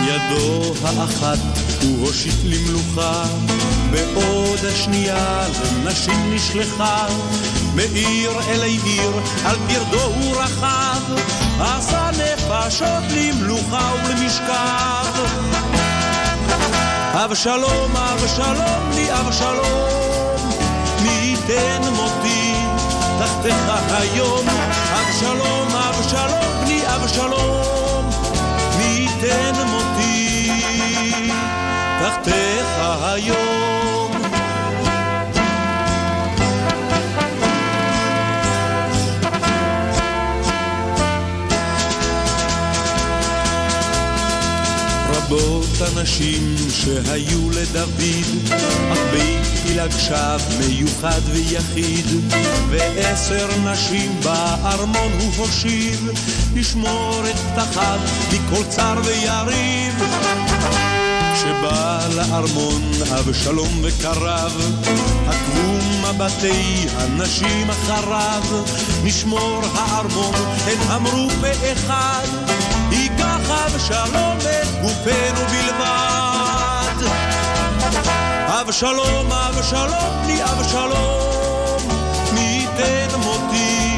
ידו האחת הוא הושיט למלוכה, בעוד השנייה לנשים נשלחה, מעיר אלי עיר, על פרדו הוא רכב, עשה נפשות למלוכה ולמשכב. אבשלום, אבשלום, לי אבשלום, מי ייתן מותי תחתיך היום. אבשלום, אבשלום, בני אבשלום, מי ייתן מותי תחתיך היום. הנשים שהיו לדוד, אך בית פילגשיו מיוחד ויחיד, ועשר נשים בארמון הוא הושיב, לשמור את פתחיו מכל צר ויריב. כשבא לארמון אבשלום וקרב, עקבו מבטי הנשים אחריו, נשמור הארמון, הן אמרו באחד, אבשלום את גופנו בלבד. אבשלום, אבשלום, בני אבשלום, מי ייתן מותי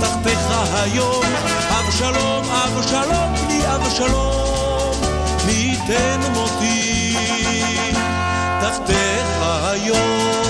תחתיך היום. אבשלום, אבשלום, בני אבשלום, מי ייתן מותי תחתיך היום.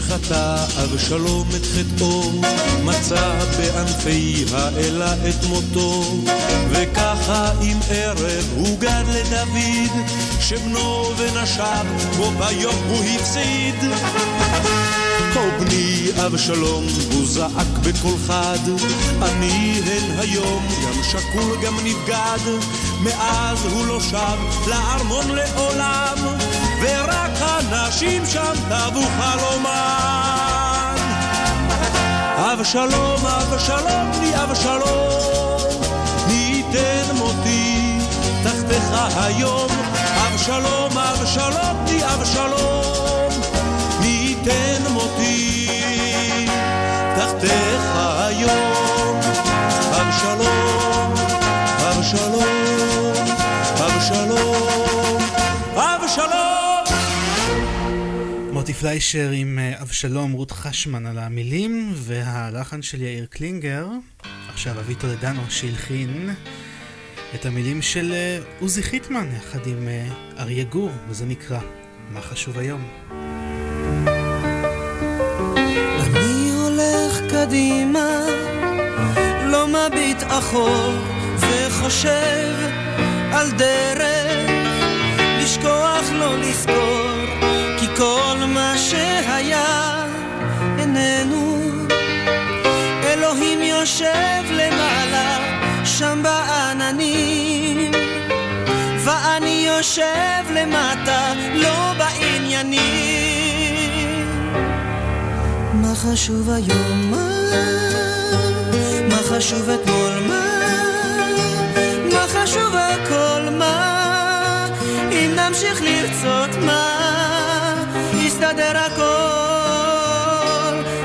שחטא אבשלום את חטאו, מצא בענפי האלה את מותו, וככה עם ערב הוגד לדוד, שבנו ונשב בו ביום הוא הפסיד. כה בני אבשלום, הוא זעק בקול חד, אני הן היום, גם שקול גם נבגד, מאז הוא לא שב לארמון לעולם, ורק הנשים שם טבו חלומן. אבשלום, אבשלום, בני אבשלום, מי ייתן מותי תחתיך היום. אבשלום, אבשלום, בני אבשלום, פליישר עם אה, אבשלום, רות חשמן על המילים, והלחן של יאיר קלינגר. עכשיו אבי טולדנו שהלחין את המילים של אה, עוזי חיטמן יחד עם אה, אריה גור, וזה נקרא מה חשוב היום. אני הולך קדימה, לא מביט אחור, וחושב על דרך, לשכוח לא לזכור, כל מה שהיה איננו. אלוהים יושב למעלה, שם בעננים, ואני יושב למטה, לא בעניינים. מה חשוב היום? מה? מה חשוב אתמול? מה? מה חשוב הכל? מה? אם נמשיך לרצות מה? יסתדר הכל.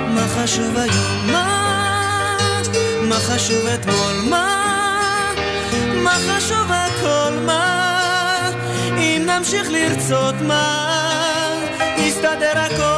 מה חשוב היום? מה? מה חשוב אתמול? מה? מה חשוב הכל? מה? אם נמשיך לרצות מה? יסתדר הכל.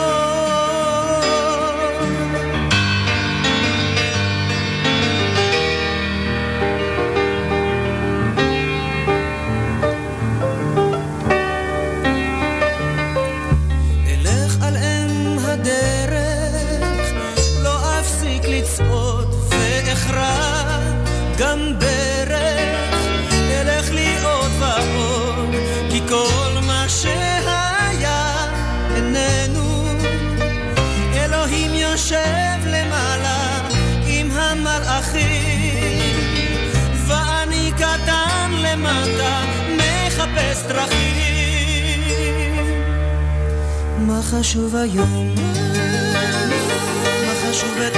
למטה, מחפש דרכים. מה חשוב היום? מה חשוב?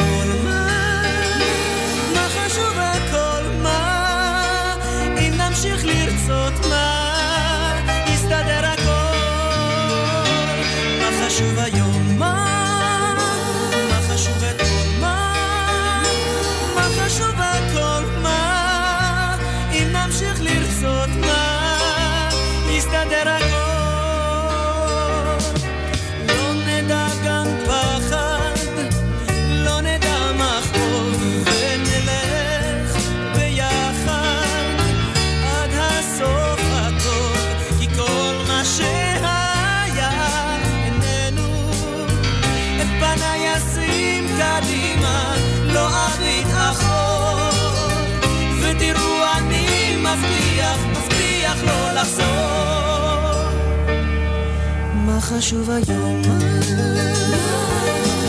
חשוב היום? מה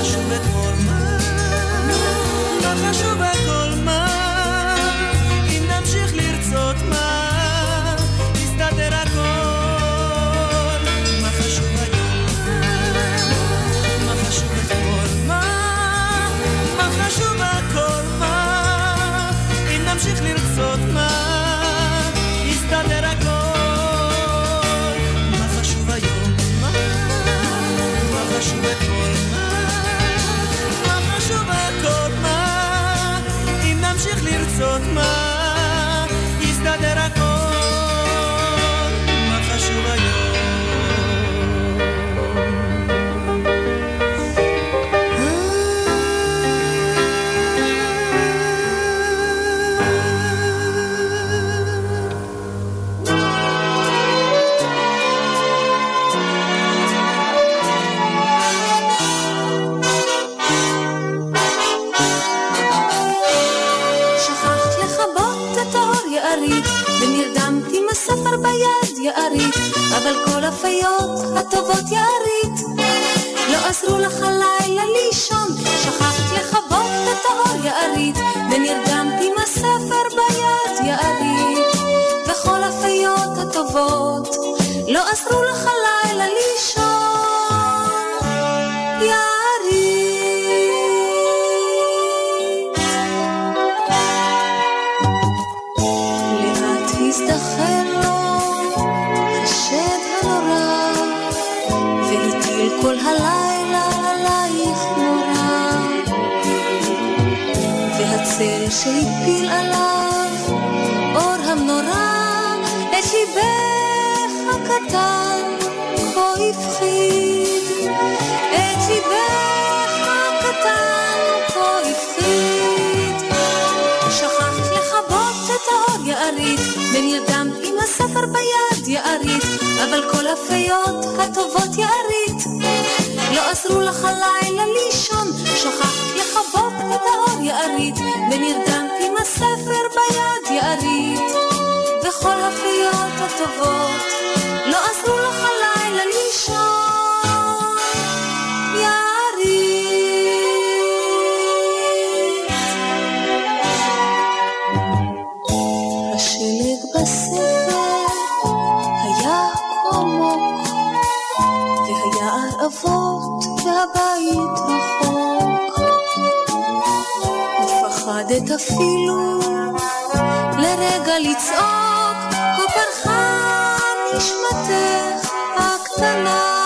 חשוב אתמול? מה חשוב הכל? מה אם נמשיך לרצות מה יסתדר הכל? מה חשוב היום? מה חשוב אתמול? מה חשוב הכל? מה אם נמשיך לרצות מה יסתדר הכל? נמשיך לרצות מה אבל כל הפיות הטובות יערית, לא עזרו לך הלילה לישון, שכחת לכבות את האור יערית, שהפיל עליו אור המנורה, את ליבך הקטן כה הפחיד. את ליבך הקטן כה הפחיד. שכחת לכבות את האור יערית, ונרדמת עם הספר ביד יערית, אבל כל הפיות הטובות יערית, לא עזרו לך הלילה לישון, שכחת לכבות יערית, ונרדמת עם הספר ביד יערית, וכל הפיות הטובות, לא עזרו לך הלילה לישון, אפילו לרגע לצעוק, כה פרחה נשמתך הקטנה.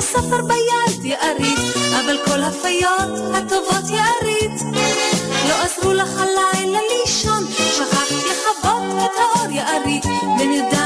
הספר ביד יערית, אבל כל הפיות הטובות יערית, לא עזרו לך הלילה לישון, שכחת לכבות את האור יערית, ונרדמת עם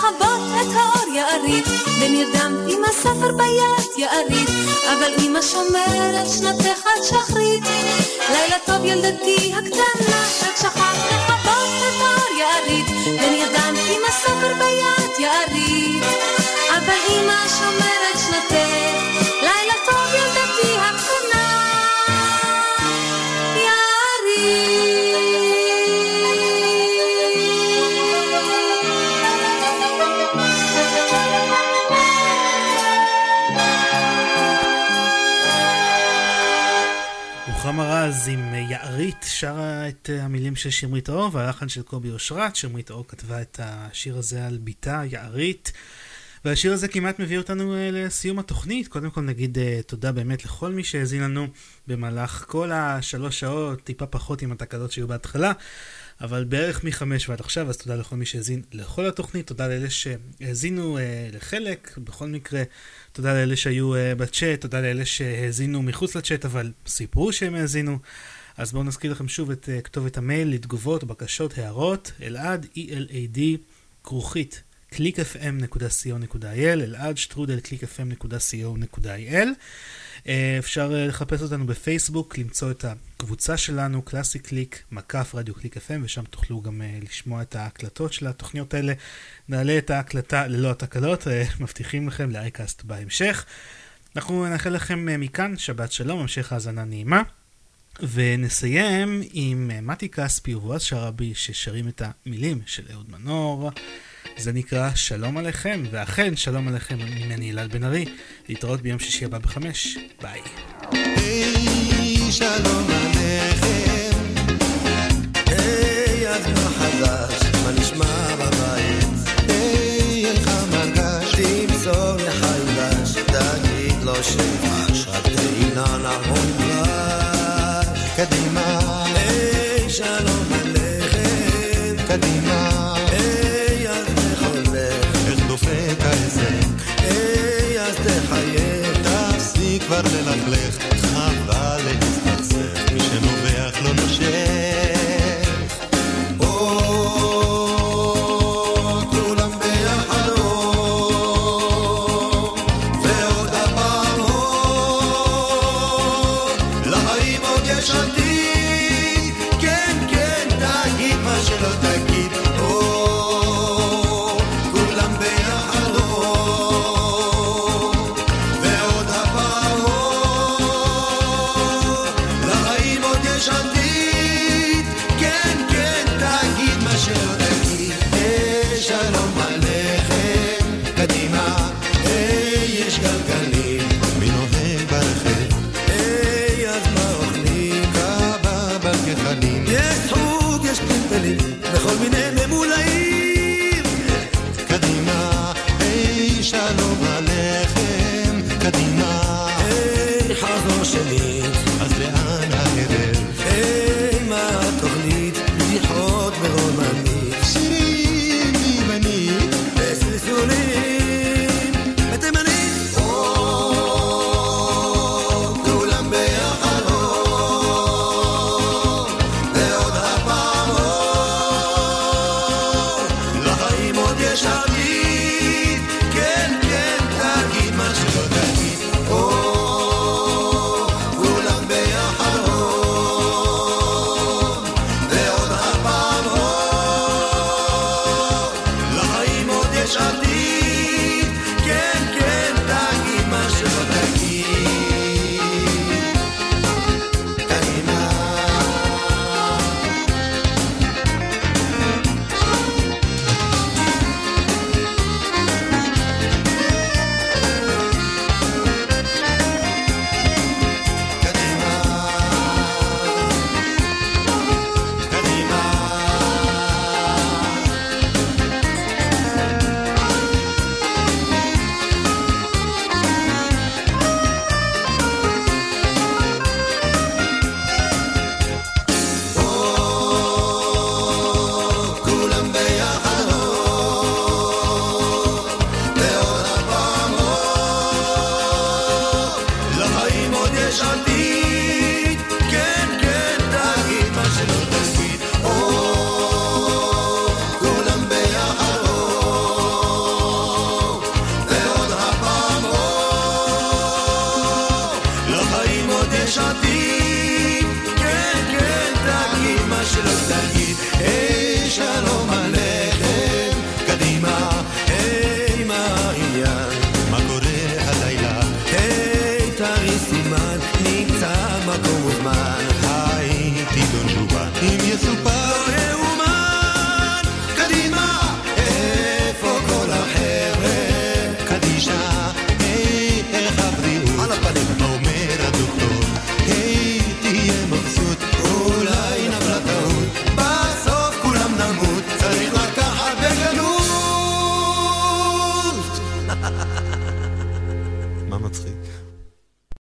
לכבות את האור יערית, ונרדמתי עם הספר ביד יערית, אבל אמא שומרת שנתך עד שחרית. לילה טוב ילדתי הקטנה, רק שכחת לכבות את האור יערית, ונרדמתי עם הספר ביד יערית, אבל אמא שומרת המילים של שמרית אור והלחן של קובי אושרת. שמרית אור כתבה את השיר הזה על בתה יערית. והשיר הזה כמעט מביא אותנו אה, לסיום התוכנית. קודם כל נגיד אה, תודה באמת לכל מי שהאזין לנו במהלך כל השלוש שעות, טיפה פחות עם התקלות שהיו בהתחלה, אבל בערך מחמש ועד עכשיו, אז תודה לכל מי שהאזין לכל התוכנית, תודה לאלה שהאזינו אה, לחלק, בכל מקרה, תודה לאלה שהיו בצ'אט, תודה לאלה שהאזינו מחוץ לצ'אט, אבל סיפרו שהם האזינו. אז בואו נזכיר לכם שוב את אה, כתובת המייל לתגובות, בקשות, הערות, אלעד, E-L-A-D, כרוכית, clickfm.co.il, אלעד שטרודל clickfm.co.il. אה, אפשר אה, לחפש אותנו בפייסבוק, למצוא את הקבוצה שלנו, קלאסי קליק, מקף רדיו קליק FM, ושם תוכלו גם לשמוע את ההקלטות של התוכניות האלה. נעלה את ההקלטה ללא התקלות, מבטיחים לכם ל Icast בהמשך. אנחנו נאחל לכם מכאן שבת שלום, המשך האזנה נעימה. ונסיים עם uh, מתי כספי ובועז שרעבי ששרים את המילים של אהוד מנור. זה נקרא שלום עליכם, ואכן שלום עליכם ממני אלעד בן ארי. להתראות ביום שישי הבא בחמש. ביי. היי, שלום עליכם. היי, בבית? היי, היי,